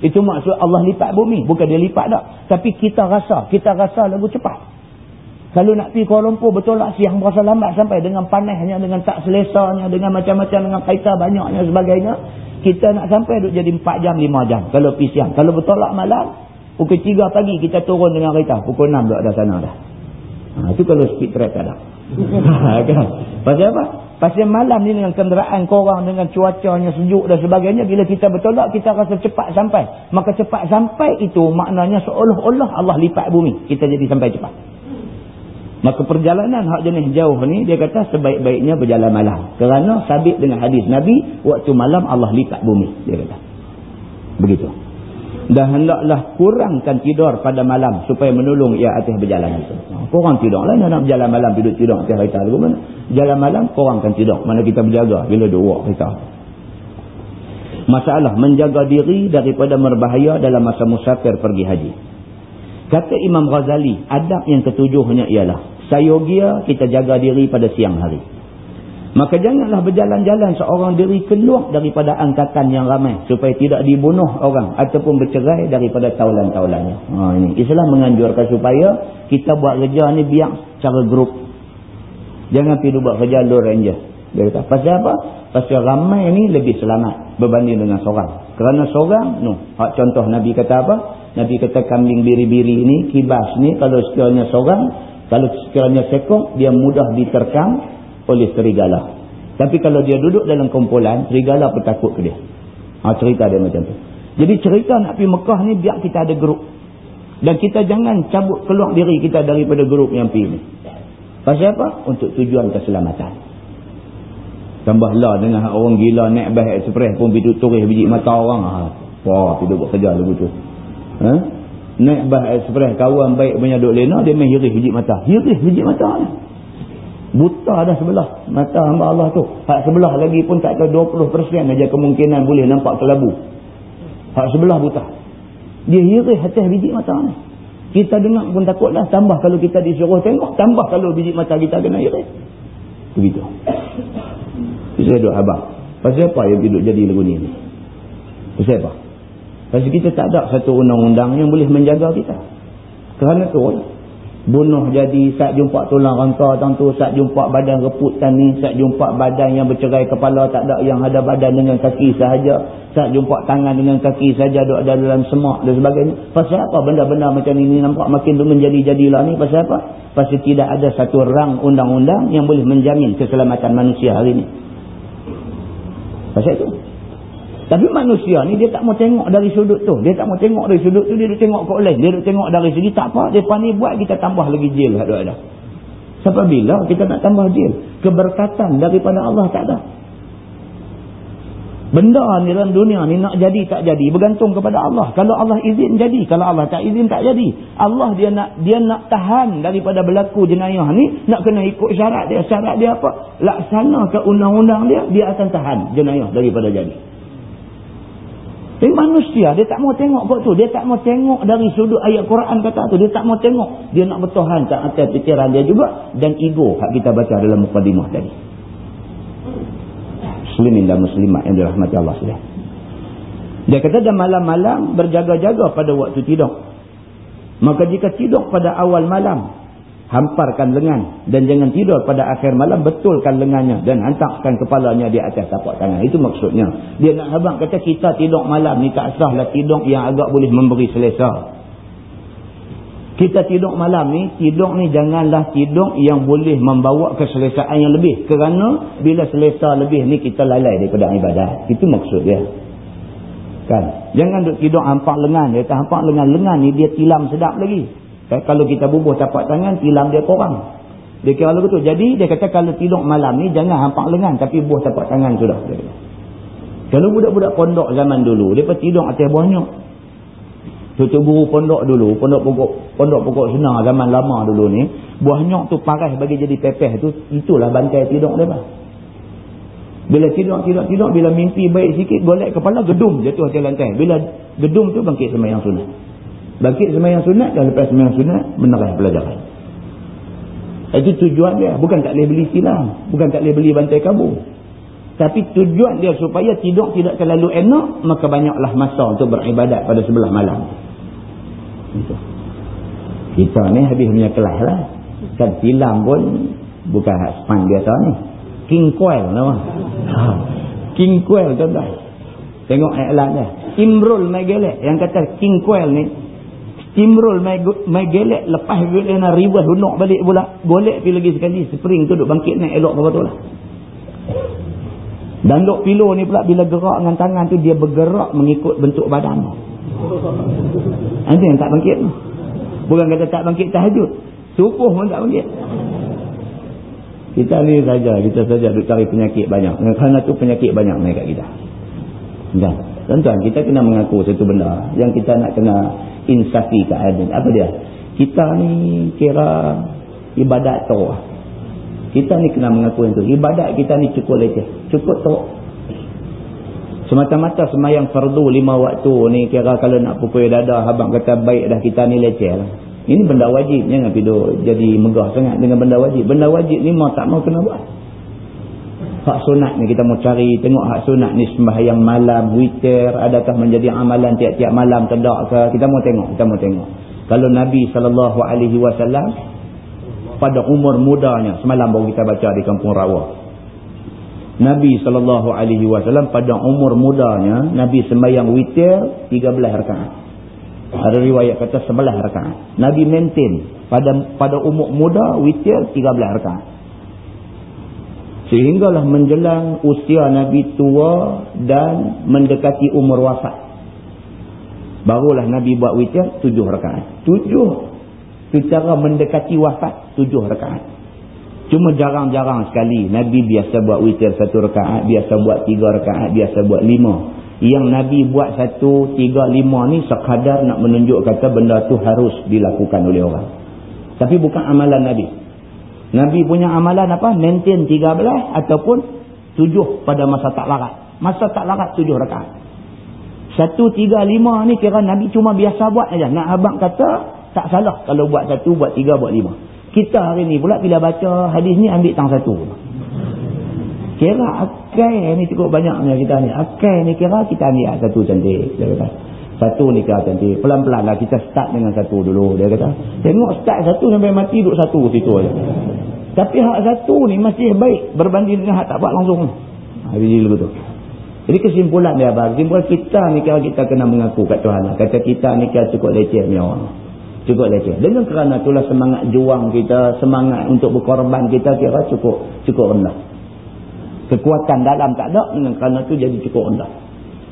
Speaker 1: Itu maksud Allah lipat bumi bukan dia lipat tak. Tapi kita rasa kita rasa lagu cepat kalau nak pergi Kuala Lumpur betul lah siang berasa lambat sampai dengan panasnya, dengan tak selesanya, dengan macam-macam, dengan kaitan banyaknya sebagainya. Kita nak sampai duduk jadi 4 jam 5 jam. Kalau pergi siang. Kalau bertolak malam pukul 3 pagi kita turun dengan kereta. Pukul 6 duduk ada sana dah. Ha, itu kalau speed track ada. <laughs> Kan? pasal apa? pasal malam ni dengan kenderaan korang dengan cuacanya sejuk dan sebagainya bila kita bertolak kita rasa cepat sampai. Maka cepat sampai itu maknanya seolah-olah Allah lipat bumi. Kita jadi sampai cepat Maka perjalanan hak jenis jauh ni dia kata sebaik-baiknya berjalan malam. Kerana sabit dengan hadis Nabi waktu malam Allah lipat bumi dia kata. Begitu. Dan hendaklah kurangkan tidur pada malam supaya menolong ia atas berjalan itu. Kurang tidur lah nak berjalan malam tidur tidur atas kereta tu mana. Jalan malam kurangkan tidur. Mana kita berjaga bila walk kereta. Masalah menjaga diri daripada berbahaya dalam masa musafir pergi haji. Kata Imam Ghazali, adab yang ketujuhnya ialah sayogia kita jaga diri pada siang hari. Maka janganlah berjalan-jalan seorang diri keluar daripada angkatan yang ramai supaya tidak dibunuh orang ataupun bercerai daripada taulan-taulannya. Ha, ini. Islam menganjurkan supaya kita buat kerja ni biar cara grup. Jangan pergi buat kerja low ranger. Dia kata, pasal apa? Pasal ramai ni lebih selamat berbanding dengan seorang. Kerana seorang, no, hak contoh Nabi kata apa? Nabi kata kambing biri-biri ni, kibas ni, kalau sekiranya seorang, kalau sekiranya sekong, dia mudah diterkam oleh serigala. Tapi kalau dia duduk dalam kumpulan, serigala pun takut ke dia. Ha, cerita dia macam tu. Jadi cerita nak pergi Mekah ni, biar kita ada grup. Dan kita jangan cabut keluar diri kita daripada grup yang pergi ni. Pasal apa? Untuk tujuan keselamatan. Tambahlah dengan orang gila naik bah ekspres pun pergi turis biji mata orang. Ha, wah, pergi buat kerja lagu tu. Ha? Naik ekspres kawan baik punya duk lena dia main hirih biji mata. Hirih biji mata ni. Buta dah sebelah mata hamba Allah tu. Hak sebelah lagi pun tak ada 20% aja kemungkinan boleh nampak kelabu. Hak sebelah buta. Dia hirih atas biji mata ni. Kita dengar pun takutlah tambah kalau kita disuruh tengok tambah kalau biji mata kita kena hirih begitu. Saya duk abang pasal apa yang duduk jadi lagu ni? Pasal apa Pasal kita tak ada satu undang-undang yang boleh menjaga kita. Kerana tu, bunuh jadi, saat jumpa tulang rangka tentu, saat jumpa badan reputan ni, saat jumpa badan yang bercerai kepala, tak ada yang ada badan dengan kaki sahaja, saat jumpa tangan dengan kaki sahaja, duduk ada dalam semak dan sebagainya. Pasal apa benda-benda macam ini nampak makin tu menjadi-jadilah ni? Pasal apa? Pasal tidak ada satu rang undang-undang yang boleh menjamin keselamatan manusia hari ini. Pasal itu. Tapi manusia ni dia tak mau tengok dari sudut tu. Dia tak mau tengok dari sudut tu. Dia duk tengok ke lain. Dia duk tengok dari segi tak apa. Dia ni buat kita tambah lagi jil. Ada-ada. Sampai bila kita nak tambah jil? Keberkatan daripada Allah tak ada. Benda ni dalam dunia ni nak jadi tak jadi bergantung kepada Allah. Kalau Allah izin jadi, kalau Allah tak izin tak jadi. Allah dia nak dia nak tahan daripada berlaku jenayah ni, nak kena ikut syarat dia. Syarat dia apa? Laksana ke undang-undang dia, dia akan tahan jenayah daripada jadi. Tapi manusia dia tak mau tengok kot tu. Dia tak mau tengok dari sudut ayat Quran kata tu. Dia tak mau tengok. Dia nak bertuhan kat atas fikiran dia juga dan ego hak kita baca dalam mukadimah tadi muslimin dan muslimat yang dirahmati Allah sekalian. Dia kata dan malam-malam berjaga-jaga pada waktu tidur. Maka jika tidur pada awal malam, hamparkan lengan dan jangan tidur pada akhir malam, betulkan lengannya dan hantarkan kepalanya di atas tapak tangan. Itu maksudnya. Dia nak habang kata kita tidur malam ni tak sahlah tidur yang agak boleh memberi selesa. Kita tidur malam ni, tidur ni janganlah tidur yang boleh membawa keselesaan yang lebih. Kerana bila selesa lebih ni kita lalai daripada ibadah. Itu maksud dia. Kan? Jangan duduk tidur hampak lengan. Dia kata hampak lengan. Lengan ni dia tilam sedap lagi. Kan? Kalau kita bubuh tapak tangan, tilam dia kurang. Dia kira lagu tu. Jadi dia kata kalau tidur malam ni jangan hampak lengan. Tapi buah tapak tangan sudah. Kalau budak-budak pondok zaman dulu, dia tidur atas buahnya. Tutup guru pondok dulu, pondok pokok pondok pokok senang zaman lama dulu ni, buah nyok tu paras bagi jadi pepeh tu, itulah bantai tidur dia. Bila tidur, tidur, tidur, bila mimpi baik sikit, golek kepala, gedum jatuh atas lantai. Bila gedum tu bangkit semayang sunat. Bangkit semayang sunat dan lepas semayang sunat, menerah pelajaran. Itu tujuan dia. Bukan tak boleh beli silam. Bukan tak boleh beli bantai kabur. Tapi tujuan dia supaya tidur tidak terlalu enak, maka banyaklah masa untuk beribadat pada sebelah malam. Itu. Kita ni habis punya kelas lah. Kan silam pun bukan span biasa ni. King Coil nama. Ha. King Coil tuan-tuan. Tengok iklan dia. Imrul Megelek yang kata King Coil ni. Imrul Megelek lepas dia nak ribuan dunuk balik pula. Golek pergi lagi sekali. Spring tu duk bangkit naik elok apa tu lah. Dan duk pilu ni pula bila gerak dengan tangan tu dia bergerak mengikut bentuk badan. Nanti yang tak bangkit tu. Bukan kata tak bangkit tahajud. Subuh pun tak bangkit. Kita ni saja, kita saja duk cari penyakit banyak. Kerana tu penyakit banyak naik kat kita. Dan tuan-tuan, kita kena mengaku satu benda yang kita nak kena insafi keadaan. Apa dia? Kita ni kira ibadat tu. Kita ni kena mengaku yang tu. Ibadat kita ni cukup leceh. Cukup teruk. Semata-mata semayang fardu lima waktu ni kira kalau nak pukul dada habang kata baik dah kita ni leceh lah. Ini benda wajib. Jangan pergi jadi megah sangat dengan benda wajib. Benda wajib ni mau tak mau kena buat. Hak sunat ni kita mau cari. Tengok hak sunat ni sembahyang malam, witir. Adakah menjadi amalan tiap-tiap malam terdak ke. Kita mau tengok. Kita mau tengok. Kalau Nabi SAW pada umur mudanya. Semalam baru kita baca di kampung Rawa. Nabi SAW pada umur mudanya, Nabi sembahyang witir 13 rakaat. Ada riwayat kata 11 rakaat. Nabi maintain pada pada umur muda witir 13 rakaat. Sehinggalah menjelang usia Nabi tua dan mendekati umur wafat. Barulah Nabi buat witir 7 rakaat. 7 secara mendekati wafat 7 rakaat. Cuma jarang-jarang sekali Nabi biasa buat witir satu rakaat, biasa buat tiga rakaat, biasa buat lima. Yang Nabi buat satu, tiga, lima ni sekadar nak menunjuk kata benda tu harus dilakukan oleh orang. Tapi bukan amalan Nabi. Nabi punya amalan apa? Maintain tiga belas ataupun tujuh pada masa tak larat. Masa tak larat tujuh rakaat. Satu, tiga, lima ni kira Nabi cuma biasa buat aja. Nak abang kata tak salah kalau buat satu, buat tiga, buat lima. Kita hari ni pula bila baca hadis ni ambil tang satu. Kira akai ni cukup banyaknya kita ni. Akai ni kira kita ambil satu cantik. Dia kata. Satu ni kira cantik. Pelan-pelan lah kita start dengan satu dulu. Dia kata. Tengok start satu sampai mati duduk satu situ aja. Tapi hak satu ni masih baik berbanding dengan hak tak buat langsung. Hari ni betul. Jadi kesimpulan dia apa? Kesimpulan kita ni kira kita kena mengaku kat Tuhan. Kata kita ni kira cukup leceh ni orang cukup leceh. Dengan kerana itulah semangat juang kita, semangat untuk berkorban kita kira cukup cukup rendah. Kekuatan dalam tak ada dengan kerana itu jadi cukup rendah.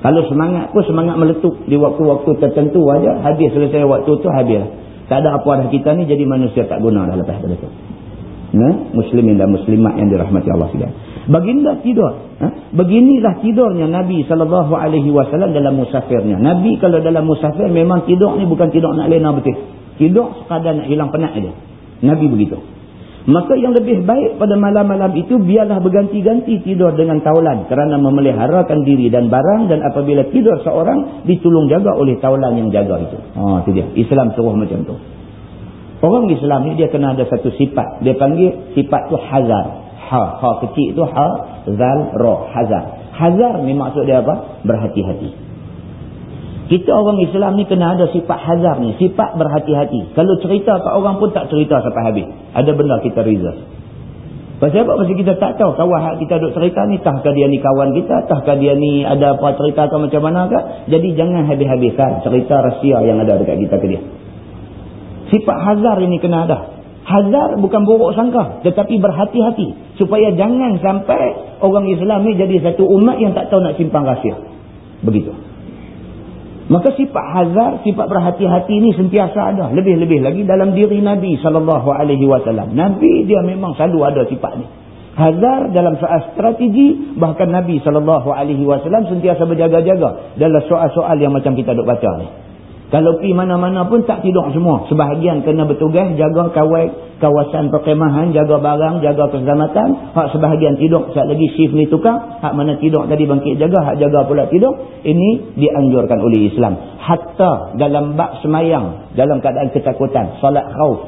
Speaker 1: Kalau semangat pun semangat meletup di waktu-waktu tertentu aja habis selesai waktu tu habis. Tak ada apa dah kita ni jadi manusia tak guna dah lepas pada tu. Nah, muslimin dan muslimat yang dirahmati Allah sekalian. Baginda tidur. Ha? Beginilah tidurnya Nabi SAW dalam musafirnya. Nabi kalau dalam musafir memang tidur ni bukan tidur nak lena betul. Tidur sekadar nak hilang penat aja. Nabi begitu. Maka yang lebih baik pada malam-malam itu biarlah berganti-ganti tidur dengan taulan kerana memeliharakan diri dan barang dan apabila tidur seorang ditolong jaga oleh taulan yang jaga itu. Ha itu dia. Islam suruh macam tu. Orang Islam ni dia kena ada satu sifat. Dia panggil sifat tu hazar. Ha, ha kecil tu ha, zal, ra, hazar. Hazar ni maksud dia apa? Berhati-hati. Kita orang Islam ni kena ada sifat hazar ni. Sifat berhati-hati. Kalau cerita ke orang pun tak cerita sampai habis. Ada benda kita reserve. Pasal apa? Pasal kita tak tahu kawan kita duduk cerita ni. Tahkah dia ni kawan kita? Tahkah dia ni ada apa cerita ke macam mana ke? Jadi jangan habis-habiskan cerita rahsia yang ada dekat kita ke dia. Sifat hazar ini kena ada. Hazar bukan buruk sangka. Tetapi berhati-hati. Supaya jangan sampai orang Islam ni jadi satu umat yang tak tahu nak simpan rahsia. Begitu. Maka sifat hazar, sifat berhati-hati ini sentiasa ada. Lebih-lebih lagi dalam diri Nabi SAW. Nabi dia memang selalu ada sifat ini. Hazar dalam soal strategi, bahkan Nabi SAW sentiasa berjaga-jaga dalam soal-soal yang macam kita duk baca ni. Kalau pergi mana-mana pun tak tidur semua. Sebahagian kena bertugas jaga kawai, kawasan perkemahan, jaga barang, jaga keselamatan. Hak sebahagian tidur, saat lagi shift ni tukar. Hak mana tidur tadi bangkit jaga, hak jaga pula tidur. Ini dianjurkan oleh Islam. Hatta dalam bak semayang, dalam keadaan ketakutan, salat khawf.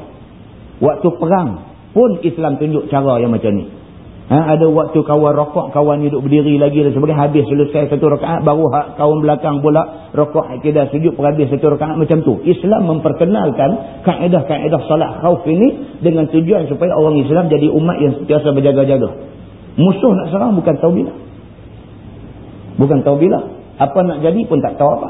Speaker 1: Waktu perang pun Islam tunjuk cara yang macam ni. Ha, ada waktu kawan rokok, kawan duduk berdiri lagi dan sebagainya. Habis selesai satu rakaat, baru hak kawan belakang pula rokok akidah sujud perhabis satu rakaat macam tu. Islam memperkenalkan kaedah-kaedah salat khawf ini dengan tujuan supaya orang Islam jadi umat yang sentiasa berjaga-jaga. Musuh nak serang bukan tahu bila. Bukan tahu bila. Apa nak jadi pun tak tahu apa.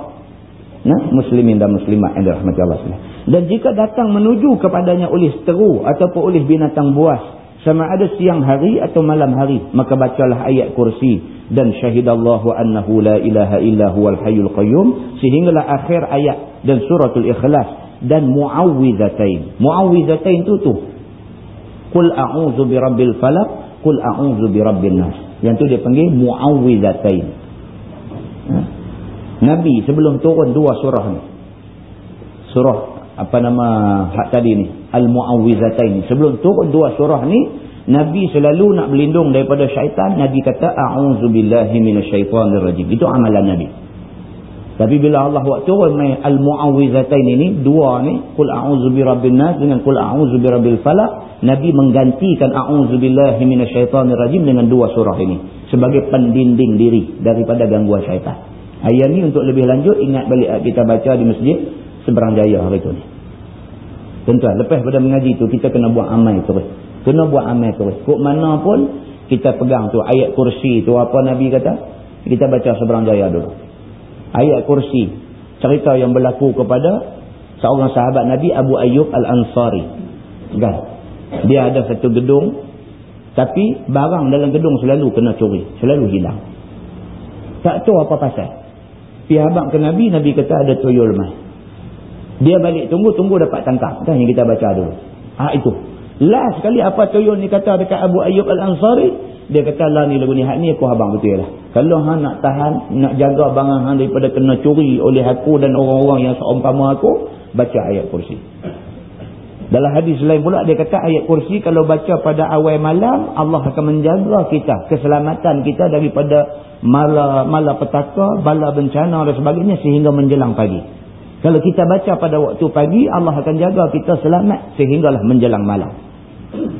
Speaker 1: Nah, muslimin dan muslimat yang dirahmati Allah Dan jika datang menuju kepadanya oleh seteru ataupun oleh binatang buas sama ada siang hari atau malam hari maka bacalah ayat kursi. Dan syahidallahu annahu la ilaha illa huwal hayyul qayyum sehinggalah akhir ayat dan suratul ikhlas. Dan muawwizatain muawwizatain tu tu. Qul a'udzu birabbil falaq qul a'udzu birabbin nas. Yang tu dia panggil muawwizatain ha? nabi sebelum turun dua surah ni. Surah apa nama hak tadi ni Al-Mu'awwizatain. Sebelum turun dua surah ni, Nabi selalu nak berlindung daripada syaitan. Nabi kata, A'udzubillahi minasyaitanirrajim. Itu amalan Nabi. Tapi bila Allah buat turun Al-Mu'awwizatain ini, dua ni, Qul a'udzubirabbin nas dengan Qul a'udzubirabbil falak, Nabi menggantikan A'udzubillahi minasyaitanirrajim dengan dua surah ini. Sebagai pendinding diri daripada gangguan syaitan. Ayat ni untuk lebih lanjut, ingat balik kita baca di masjid, Seberang Jaya hari tu ni. Tuan-tuan, lepas pada mengaji tu kita kena buat amal terus. Kena buat amal terus. Kok mana pun kita pegang tu ayat kursi tu apa Nabi kata? Kita baca seberang jaya dulu. Ayat kursi. Cerita yang berlaku kepada seorang sahabat Nabi Abu Ayyub Al-Ansari. Kan? Dia ada satu gedung tapi barang dalam gedung selalu kena curi. Selalu hilang. Tak tahu apa pasal. Pihak abang ke Nabi, Nabi kata ada tuyul mas. Dia balik tunggu, tunggu dapat tangkap. Kan yang kita baca dulu. Ha itu. Last sekali apa tuyul ni kata dekat Abu Ayyub Al-Ansari. Dia kata lah ni lagu ni. Hak ni aku abang betul lah. Kalau ha nak tahan, nak jaga barang ha daripada kena curi oleh aku dan orang-orang yang seumpama aku. Baca ayat kursi. Dalam hadis lain pula dia kata ayat kursi kalau baca pada awal malam Allah akan menjaga kita keselamatan kita daripada mala mala petaka, bala bencana dan sebagainya sehingga menjelang pagi. Kalau kita baca pada waktu pagi, Allah akan jaga kita selamat sehinggalah menjelang malam.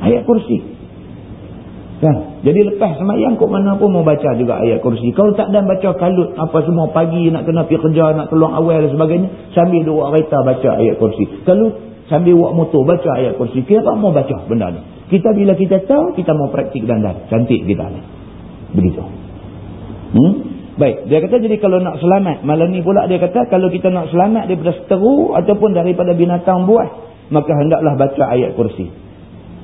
Speaker 1: Ayat kursi. Kan? Jadi lepas semayang, kok mana pun mau baca juga ayat kursi. Kalau tak dan baca kalut, apa semua pagi nak kena pergi kerja, nak keluar awal dan sebagainya, sambil dua kereta baca ayat kursi. Kalau sambil buat motor baca ayat kursi, kira mau baca benda ni. Kita bila kita tahu, kita mau praktik dan dan. Cantik kita ni. Begitu. Hmm? Baik, dia kata jadi kalau nak selamat, malam ni pula dia kata kalau kita nak selamat daripada seteru ataupun daripada binatang buah, maka hendaklah baca ayat kursi.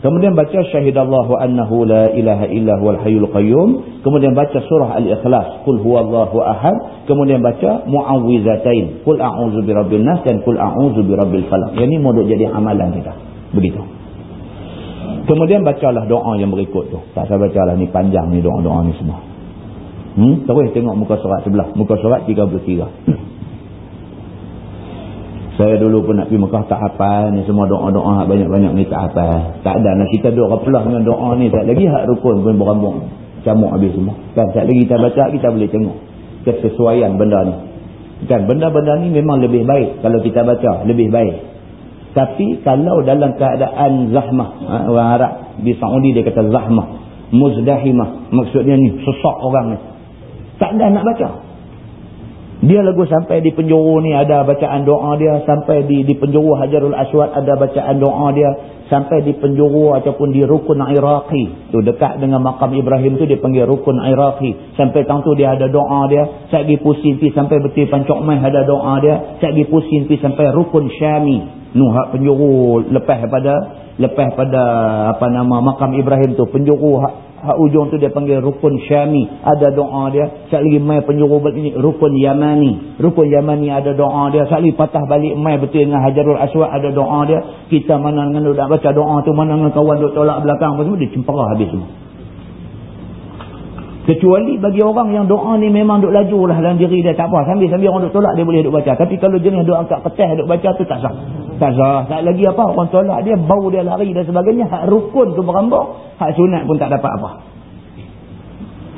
Speaker 1: Kemudian baca syahidallahu annahu la ilaha illa huwal hayyul qayyum. Kemudian baca surah Al-Ikhlas. Qul huwallahu ahad. Kemudian baca mu'awwizatain. Qul a'udzu birabbin nas dan qul a'udzu birabbil falaq. Yang ini modok jadi amalan kita. Begitu. Kemudian bacalah doa yang berikut tu. Tak saya bacalah ni panjang ni doa-doa ni semua. Hmm? Terus tengok muka surat sebelah. Muka surat 33. Saya dulu pun nak pergi Mekah tak hafal ni semua doa-doa banyak-banyak ni tak hafal. Tak ada nak kita doa pelah dengan doa ni tak lagi hak rukun pun berambung. Camuk habis semua. Kan tak lagi kita baca kita boleh tengok kesesuaian benda ni. Kan benda-benda ni memang lebih baik kalau kita baca lebih baik. Tapi kalau dalam keadaan zahmah ha, orang Arab di Saudi dia kata zahmah muzdahimah maksudnya ni sesak orang ni. Tak ada nak baca. Dia lagu sampai di penjuru ni ada bacaan doa dia. Sampai di di penjuru Hajarul Aswad ada bacaan doa dia. Sampai di penjuru ataupun di Rukun Iraqi. tu Dekat dengan makam Ibrahim tu dia panggil Rukun Iraqi. Sampai tahun tu dia ada doa dia. Saya pergi pusing pergi sampai betul Pancok Mai ada doa dia. Saya pergi pusing pergi sampai Rukun Syami. Nuhak penjuru lepas pada lepas pada apa nama makam Ibrahim tu. Penjuru Hak ujung tu dia panggil rukun syami. Ada doa dia. Sekali lagi mai penjuru ini rukun yamani. Rukun yamani ada doa dia. Sekali patah balik mai betul dengan hajarul aswad ada doa dia. Kita mana dengan duduk baca doa tu. Mana dengan kawan duduk tolak belakang. Apa semua dia cempara habis semua. Kecuali bagi orang yang doa ni memang duduk laju lah dalam diri dia. Tak apa. Sambil-sambil orang duduk tolak dia boleh duduk baca. Tapi kalau jenis duduk angkat ketah duduk baca tu tak sah. Tak sah. Tak lagi apa. Orang tolak dia. Bau dia lari dan sebagainya. Hak rukun tu berambak. Hak sunat pun tak dapat apa.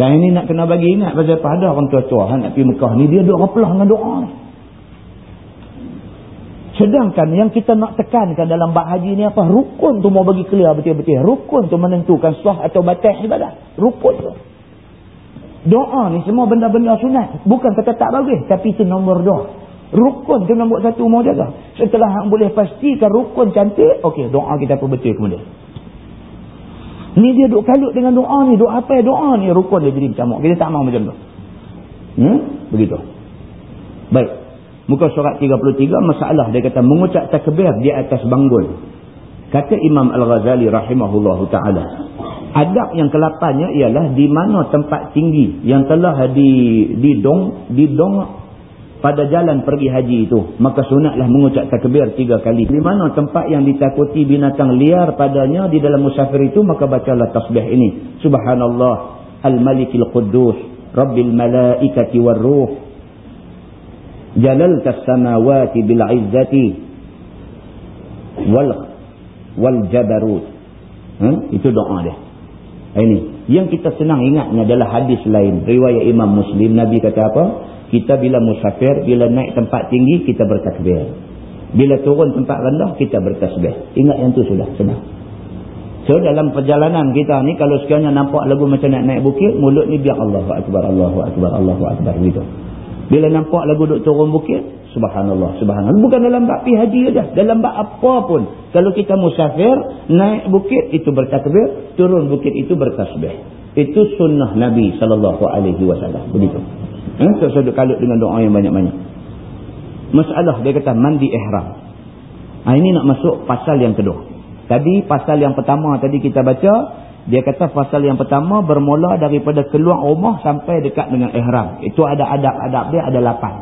Speaker 1: Dan ini nak kena bagi ingat. Pasal apa ada orang tua-tua. Nak pergi Mekah ni. Dia duduk rapelah dengan doa ni. Sedangkan yang kita nak tekankan dalam bak haji ni apa? Rukun tu mau bagi clear betul-betul. Rukun tu menentukan sah atau batas ibadah. Rukun tu. Doa ni semua benda-benda sunat. Bukan kata tak bagus. Tapi itu nombor doa. Rukun tu nombor satu mau jaga. Setelah hang boleh pastikan rukun cantik, okey, doa kita pun betul kemudian. Ni dia duk kalut dengan doa ni, duk apa doa ni, rukun dia jadi macam Kita tak mahu macam tu. Hmm? Begitu. Baik. Muka surat 33, masalah dia kata mengucap takbir di atas bangun. Kata Imam Al-Ghazali rahimahullahu ta'ala. Adab yang kelapannya ialah di mana tempat tinggi yang telah di, didong, didong pada jalan pergi haji itu. Maka sunatlah mengucap takbir tiga kali. Di mana tempat yang ditakuti binatang liar padanya di dalam musafir itu maka bacalah tasbih ini. Subhanallah al-malikil quddus rabbil malaikati warruh jalaltas samawati bil izzati wal wal jabarut. Hmm? itu doa dia ini yang kita senang ingatnya adalah hadis lain riwayat Imam Muslim Nabi kata apa kita bila musafir, bila naik tempat tinggi, kita bertakbir. Bila turun tempat rendah, kita bertasbih. Ingat yang tu sudah, senang. So, dalam perjalanan kita ni, kalau sekiranya nampak lagu macam nak naik bukit, mulut ni biar Allahu Akbar, Allahu Akbar, Allahu Akbar, gitu. Bila nampak lagu duk turun bukit, subhanallah, subhanallah. Bukan dalam bak pi haji aja, dalam bak apa pun. Kalau kita musafir, naik bukit itu bertakbir, turun bukit itu bertasbih. Itu sunnah Nabi wasallam. Begitu. Eh, usah kalut dengan doa yang banyak-banyak. Masalah dia kata mandi ihram. Ha, ini nak masuk pasal yang kedua. Tadi pasal yang pertama tadi kita baca. Dia kata pasal yang pertama bermula daripada keluar rumah sampai dekat dengan ihram. Itu ada adab-adab dia ada lapan.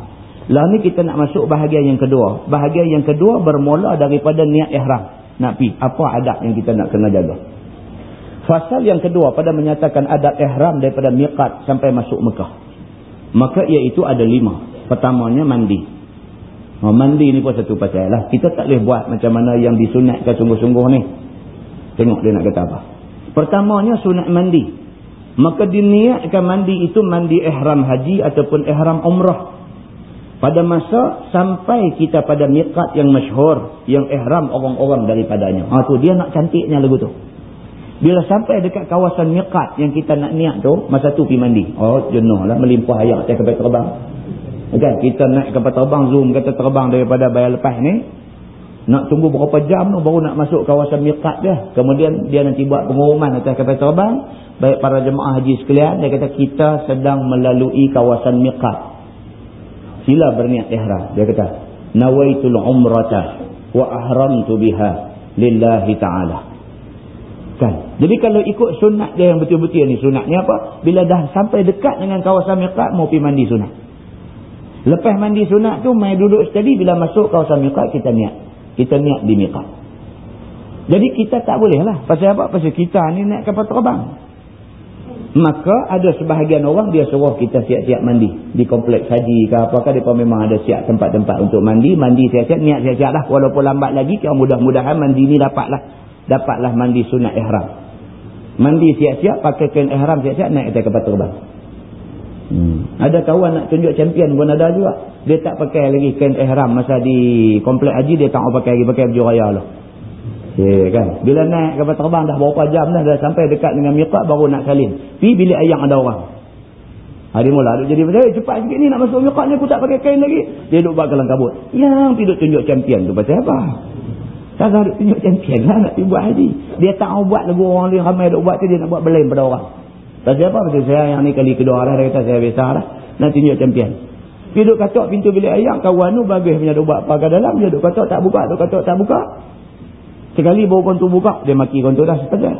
Speaker 1: Lalu ni kita nak masuk bahagian yang kedua. Bahagian yang kedua bermula daripada niat ihram. Nak pi Apa adab yang kita nak kena jaga. Pasal yang kedua pada menyatakan adab ihram daripada miqat sampai masuk Mekah. Maka iaitu ada lima. Pertamanya mandi. Oh, mandi ni pun satu pasal lah. Kita tak boleh buat macam mana yang disunatkan sungguh-sungguh ni. Tengok dia nak kata apa. Pertamanya sunat mandi. Maka diniatkan mandi itu mandi ihram haji ataupun ihram umrah pada masa sampai kita pada miqat yang masyhur yang ihram orang-orang daripadanya ha tu dia nak cantiknya lagu tu bila sampai dekat kawasan miqat yang kita nak niat tu, masa tu pergi mandi. Oh, jenuh lah melimpah air atas kapal terbang. Kan? Kita naik kapal terbang, zoom kata terbang daripada bayar lepas ni. Nak tunggu berapa jam tu baru nak masuk kawasan miqat dia. Kemudian dia nanti buat pengumuman atas kapal terbang. Baik para jemaah haji sekalian, dia kata kita sedang melalui kawasan miqat. Sila berniat ihram. Dia kata, Nawaitul umrata wa ahramtu biha lillahi ta'ala. Kan? Jadi kalau ikut sunat dia yang betul-betul ni, sunatnya apa? Bila dah sampai dekat dengan kawasan miqat, mau pergi mandi sunat. Lepas mandi sunat tu, main duduk sekali, bila masuk kawasan miqat, kita niat. Kita niat di miqat. Jadi kita tak boleh lah. Pasal apa? Pasal kita ni naik kapal terbang. Maka ada sebahagian orang, dia suruh kita siap-siap mandi. Di kompleks haji ke apakah, dia memang ada siap tempat-tempat untuk mandi. Mandi siap-siap, niat siap-siap lah. Walaupun lambat lagi, mudah-mudahan mandi ni dapat lah dapatlah mandi sunat ihram. Mandi siap-siap, pakai kain ihram siap-siap, naik atas kapal terbang. Hmm. Ada kawan nak tunjuk champion pun ada juga. Dia tak pakai lagi kain ihram masa di komplek haji, dia tak mau pakai lagi, pakai baju raya lah. Yeah, kan? Bila naik kapal terbang dah berapa jam dah, dah sampai dekat dengan miqat baru nak salin. Pergi bilik ayam ada orang. Hari mula duk jadi macam, eh, cepat sikit ni nak masuk miqat ni aku tak pakai kain lagi. Dia duduk buat kelang kabut. Yang pergi duk tunjuk champion tu pasal apa? Tak ada tunjuk champion lah nak pergi buat haji. Dia tak mau buat lagu orang lain ramai duk buat tu dia nak buat belain pada orang. Tak siapa pasal saya yang ni kali kedua lah dia kata saya biasa lah. Nak tunjuk champion. Dia duk katok pintu bilik ayam kawan tu bagus punya duk buat apa dalam dia duk katok tak buka duk katok tak buka. Sekali baru kontu buka dia maki kontu dah sepeda.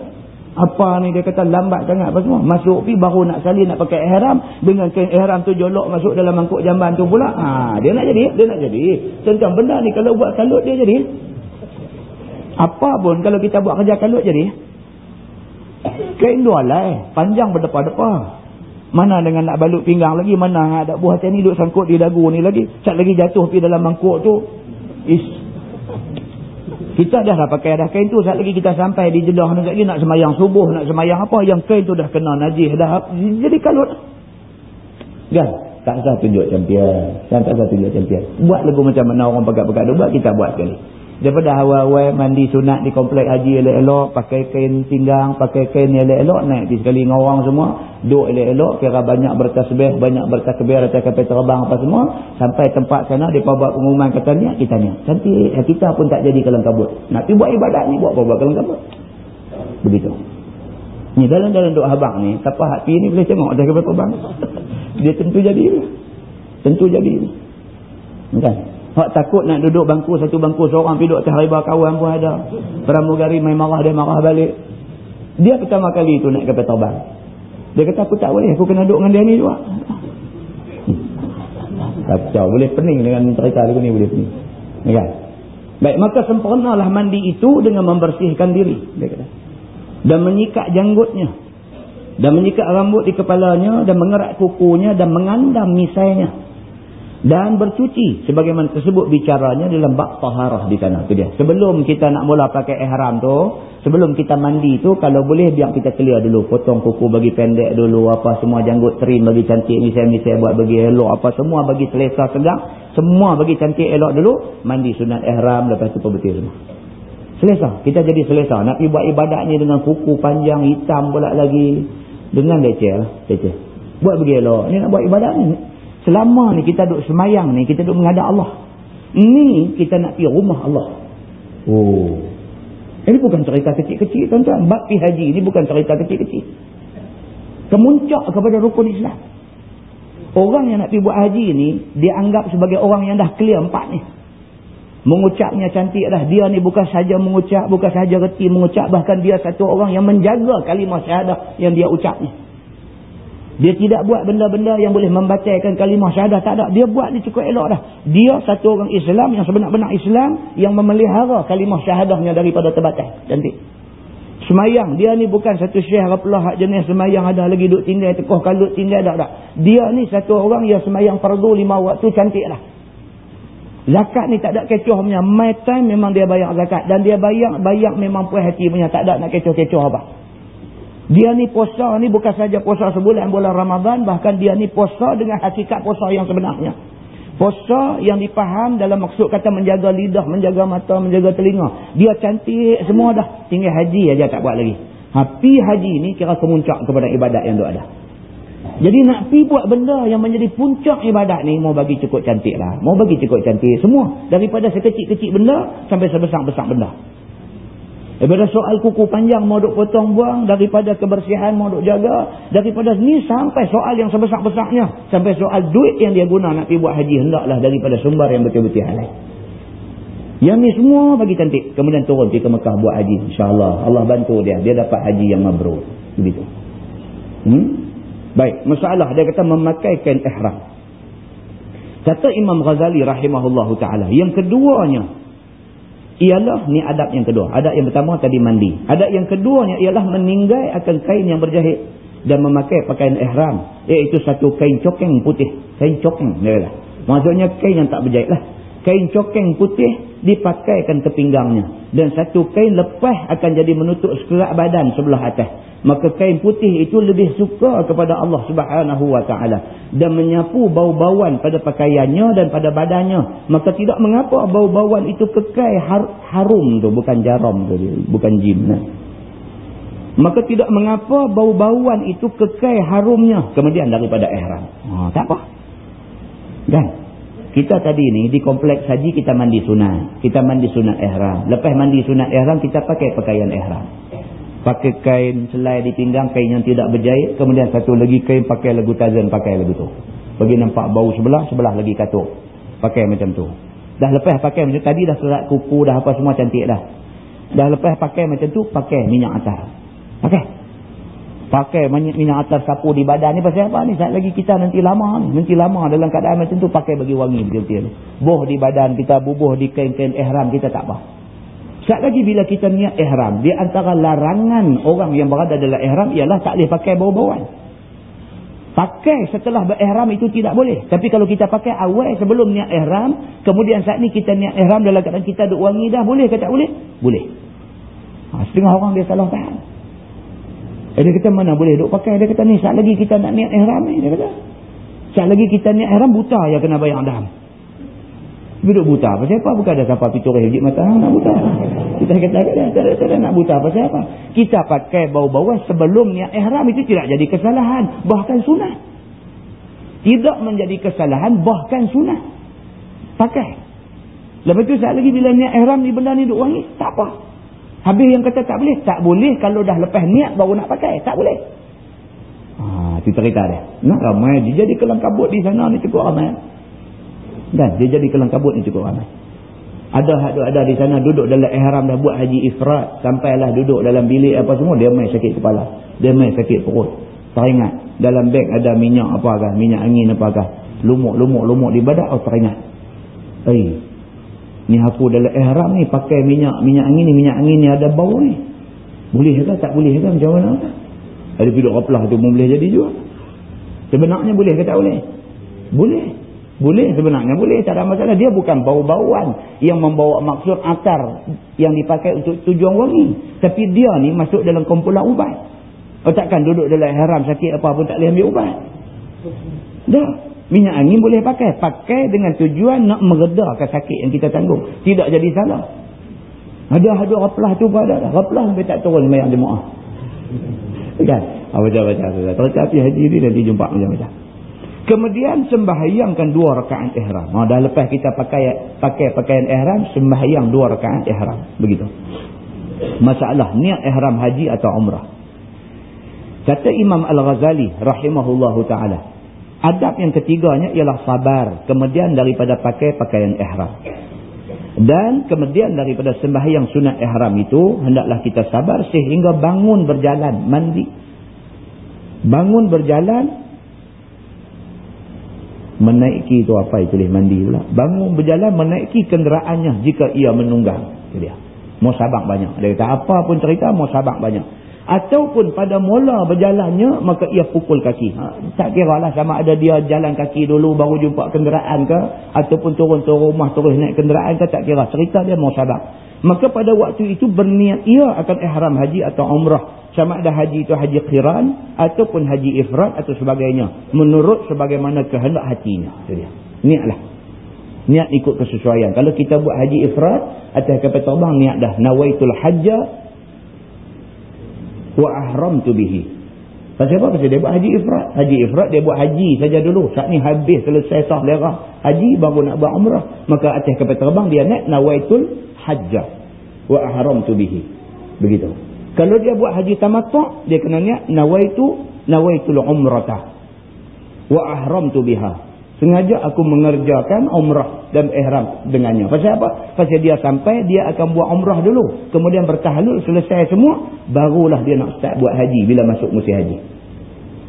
Speaker 1: Apa ni dia kata lambat sangat apa semua. Masuk pi baru nak salin nak pakai ihram dengan kain ihram tu jolok masuk dalam mangkuk jamban tu pula. Ha, dia nak jadi, dia nak jadi. Tentang benda ni kalau buat kalut dia jadi. Apa pun kalau kita buat kerja kalut jadi. Kain dua lah eh. Panjang berdepa-depa. Mana dengan nak balut pinggang lagi. Mana ada buah macam ni duduk sangkut di dagu ni lagi. Cat lagi jatuh pergi dalam mangkuk tu. Is. Kita dah lah pakai dah kain tu. Saat lagi kita sampai di jedah ni lagi. Nak semayang subuh. Nak semayang apa. Yang kain tu dah kena najih. Dah jadi kalut. Kan? Tak usah tunjuk champion. Tak usah tunjuk champion. Buat lagu macam mana orang pegat-pegat. Buat kita buat sekali. Daripada awal-awal mandi sunat di komplek haji elok-elok, pakai kain pinggang, pakai kain elok-elok, naik di sekali dengan orang semua, duduk elok-elok, kira banyak bertasbih, banyak bertakbir, atas kapal terbang apa semua, sampai tempat sana, dia buat pengumuman kata ni, kita ni. Cantik, eh, kita pun tak jadi kalang kabut. Nak pergi buat ibadat ni, buat apa-apa kalang kabut. Begitu. Ni dalam-dalam duk habang ni, siapa hati ni boleh tengok atas kapal terbang. <laughs> dia tentu jadi. Tentu jadi. Kan? Hak takut nak duduk bangku satu bangku seorang pergi duduk atas riba kawan pun ada. Pramugari main marah dia marah balik. Dia pertama kali tu naik kapal terbang. Dia kata aku tak boleh aku kena duduk dengan dia ni juga. <laughs> Kacau boleh pening dengan cerita lagu ni boleh pening. Ya. Baik maka sempurnalah mandi itu dengan membersihkan diri dia kata. Dan menyikat janggutnya. Dan menyikat rambut di kepalanya dan mengerat kukunya dan mengandam misainya dan bercuci sebagaimana tersebut bicaranya dalam bab taharah di sana. Tu dia. Sebelum kita nak mula pakai ihram tu sebelum kita mandi tu kalau boleh biar kita clear dulu. Potong kuku bagi pendek dulu apa semua janggut trim bagi cantik misal-misal buat bagi elok apa semua bagi selesa segar semua bagi cantik elok dulu mandi sunat ihram lepas tu perbetul semua. Selesa. Kita jadi selesa. Nak pergi buat ibadat ni dengan kuku panjang hitam pula lagi. Dengan leceh lah leceh. Buat bagi elok. Ni nak buat ibadat ni Selama ni kita duduk semayang ni, kita duduk menghadap Allah. Ini kita nak pergi rumah Allah. Oh. Ini bukan cerita kecil-kecil tuan-tuan. Bab pergi haji ini bukan cerita kecil-kecil. Kemuncak kepada rukun Islam. Orang yang nak pergi buat haji ni, dia anggap sebagai orang yang dah clear empat ni. Mengucapnya cantik dah. Dia ni bukan saja mengucap, bukan saja reti mengucap. Bahkan dia satu orang yang menjaga kalimah syahadah yang dia ucap ni. Dia tidak buat benda-benda yang boleh membatalkan kalimah syahadah. Tak ada. Dia buat ni cukup elok dah. Dia satu orang Islam yang sebenar-benar Islam yang memelihara kalimah syahadahnya daripada terbatas. Cantik. Semayang. Dia ni bukan satu syekh rapulah hak jenis semayang ada lagi duduk tinggal tekoh kalut tinggal tak tak. Dia ni satu orang yang semayang fardu lima waktu cantik lah. Zakat ni tak ada kecoh punya. My time memang dia bayar zakat. Dan dia bayar, bayar memang puas hati punya. Tak ada nak kecoh-kecoh apa. Dia ni puasa ni bukan saja puasa sebulan bulan Ramadan. Bahkan dia ni puasa dengan hakikat puasa yang sebenarnya. Puasa yang dipaham dalam maksud kata menjaga lidah, menjaga mata, menjaga telinga. Dia cantik semua dah. Tinggal haji aja tak buat lagi. Hapi haji ni kira kemuncak kepada ibadat yang ada. Jadi nak pi buat benda yang menjadi puncak ibadat ni mau bagi cukup cantik lah. Mau bagi cukup cantik semua. Daripada sekecil-kecil benda sampai sebesar-besar benda. Daripada soal kuku panjang mau duk potong buang. Daripada kebersihan mau duk jaga. Daripada ni sampai soal yang sebesar-besarnya. Sampai soal duit yang dia guna nak pergi buat haji. Hendaklah daripada sumber yang betul-betul halal. Yang ni semua bagi cantik. Kemudian turun pergi ke Mekah buat haji. InsyaAllah. Allah bantu dia. Dia dapat haji yang mabrur. Begitu. Hmm? Baik. Masalah dia kata memakai kain ihram. Kata Imam Ghazali rahimahullahu ta'ala. Yang keduanya. Ialah ni adab yang kedua. Adab yang pertama tadi mandi. Adab yang keduanya ialah meninggai akan kain yang berjahit. Dan memakai pakaian ihram. Iaitu satu kain cokeng putih. Kain cokeng. Maksudnya kain yang tak berjahit lah. Kain cokeng putih dipakaikan ke pinggangnya. Dan satu kain lepas akan jadi menutup sekerak badan sebelah atas. Maka kain putih itu lebih suka kepada Allah subhanahu wa ta'ala. Dan menyapu bau-bauan pada pakaiannya dan pada badannya. Maka tidak mengapa bau-bauan itu kekal har harum tu bukan jaram tu bukan jim nah. maka tidak mengapa bau-bauan itu kekal harumnya. Kemudian daripada ihram. Ha, tak apa. Kan kita tadi ni di kompleks haji kita mandi sunat. Kita mandi sunat ihram. Lepas mandi sunat ihram kita pakai pakaian ihram. Pakai kain selai di pinggang, kain yang tidak berjahit. Kemudian satu lagi kain pakai lagu tazan, pakai lagu tu. Bagi nampak bau sebelah, sebelah lagi katuk. Pakai macam tu. Dah lepas pakai macam tadi dah serat kuku dah apa semua cantik dah. Dah lepas pakai macam tu, pakai minyak atar. Pakai pakai minyak atas sapu di badan ni pasal apa? Ni saat lagi kita nanti lama ni. Nanti lama dalam keadaan macam tu pakai bagi wangi betul-betul boh di badan kita bubuh di kain-kain ihram kita tak apa. Saat lagi bila kita niat ihram di antara larangan orang yang berada dalam ihram ialah tak boleh pakai bau-bauan. Pakai setelah berihram itu tidak boleh. Tapi kalau kita pakai awal sebelum niat ihram kemudian saat ni kita niat ihram dalam keadaan kita duk wangi dah boleh ke tak boleh? Boleh. Ha, setengah orang dia salah faham Eh, dia kata mana boleh duk pakai. Dia kata ni saat lagi kita nak niat ihram ni. Dia kata. Saat lagi kita niat ihram buta ya kena bayar dam. Duduk buta. Pasal apa? Bukan ada siapa piturih hijik mata. Nak buta. Kita kata ada, tak nak buta. Pasal apa? Kita pakai bau-bau sebelum niat ihram itu tidak jadi kesalahan. Bahkan sunat. Tidak menjadi kesalahan. Bahkan sunat. Pakai. Lepas tu saat lagi bila niat ihram ni benda ni duk wangi. Tak apa. Habis yang kata tak boleh. Tak boleh kalau dah lepas niat baru nak pakai. Tak boleh. Ha, itu cerita dia. Nak ramai. Dia jadi kelang kabut di sana ni cukup ramai. Dan dia jadi kelang kabut ni cukup ramai. Ada ada ada di sana duduk dalam ihram dah buat haji ifrat. Sampailah duduk dalam bilik apa semua. Dia main sakit kepala. Dia main sakit perut. Teringat. Dalam beg ada minyak apakah. Minyak angin apakah. Lumuk, lumuk, lumuk di badak. Oh teringat. Eh, Ni aku dalam ihram ni pakai minyak minyak angin ni minyak angin ni ada bau ni. Boleh ke tak boleh ke macam mana? Ada piduk kaplah tu boleh jadi juga. Sebenarnya boleh ke tak boleh? Boleh. Boleh sebenarnya boleh tak ada masalah. Dia bukan bau-bauan yang membawa maksud atar yang dipakai untuk tujuan wangi. Tapi dia ni masuk dalam kumpulan ubat. Oh takkan duduk dalam ihram sakit apa pun tak boleh ambil ubat. Dah. Minyak angin boleh pakai. Pakai dengan tujuan nak meredakan sakit yang kita tanggung. Tidak jadi salah. Ada ada raplah tu pada dah. Raplah sampai tak turun semayang jemaah. Kan? Baca-baca. Tapi haji ni nanti jumpa macam-macam. Kemudian sembahyangkan dua rakaat ihram. Ha, dah lepas kita pakai pakai pakaian ihram, sembahyang dua rakaat ihram. Begitu. Masalah niat ihram haji atau umrah. Kata Imam Al-Ghazali rahimahullahu taala, Adab yang ketiganya ialah sabar. Kemudian daripada pakai pakaian ihram. Dan kemudian daripada sembahyang sunat ihram itu, hendaklah kita sabar sehingga bangun berjalan, mandi. Bangun berjalan, menaiki itu apa itu mandi pula. Bangun berjalan, menaiki kenderaannya jika ia menunggang. Itu dia. Mau sabak banyak. Dia kata apa pun cerita, mau sabak banyak ataupun pada mula berjalannya maka ia pukul kaki. Ha, tak kira lah sama ada dia jalan kaki dulu baru jumpa kenderaan ke ataupun turun-turun rumah terus naik kenderaan ke tak kira. Cerita dia mau sadar maka pada waktu itu berniat ia akan ihram haji atau umrah. Sama ada haji itu haji qiran ataupun haji ifrat atau sebagainya. Menurut sebagaimana kehendak hatinya. Itu dia. Niatlah niat ikut kesesuaian. Kalau kita buat haji ifrat atas kapal terbang niat dah nawaitul hajjah wa ahramtu bihi. Pasal apa? Pasal dia buat haji ifrat. Haji ifrat dia buat haji saja dulu. Saat ni habis selesai sah lerah haji baru nak buat umrah. Maka atas kapal terbang dia naik nawaitul hajjah. Wa ahramtu bihi. Begitu. Kalau dia buat haji tamattu' dia kena niat nawaitu nawaitul umratah. Wa ahramtu biha Sengaja aku mengerjakan umrah dan ihram dengannya. Pasal apa? Pasal dia sampai, dia akan buat umrah dulu. Kemudian bertahalul, selesai semua. Barulah dia nak start buat haji bila masuk musim haji.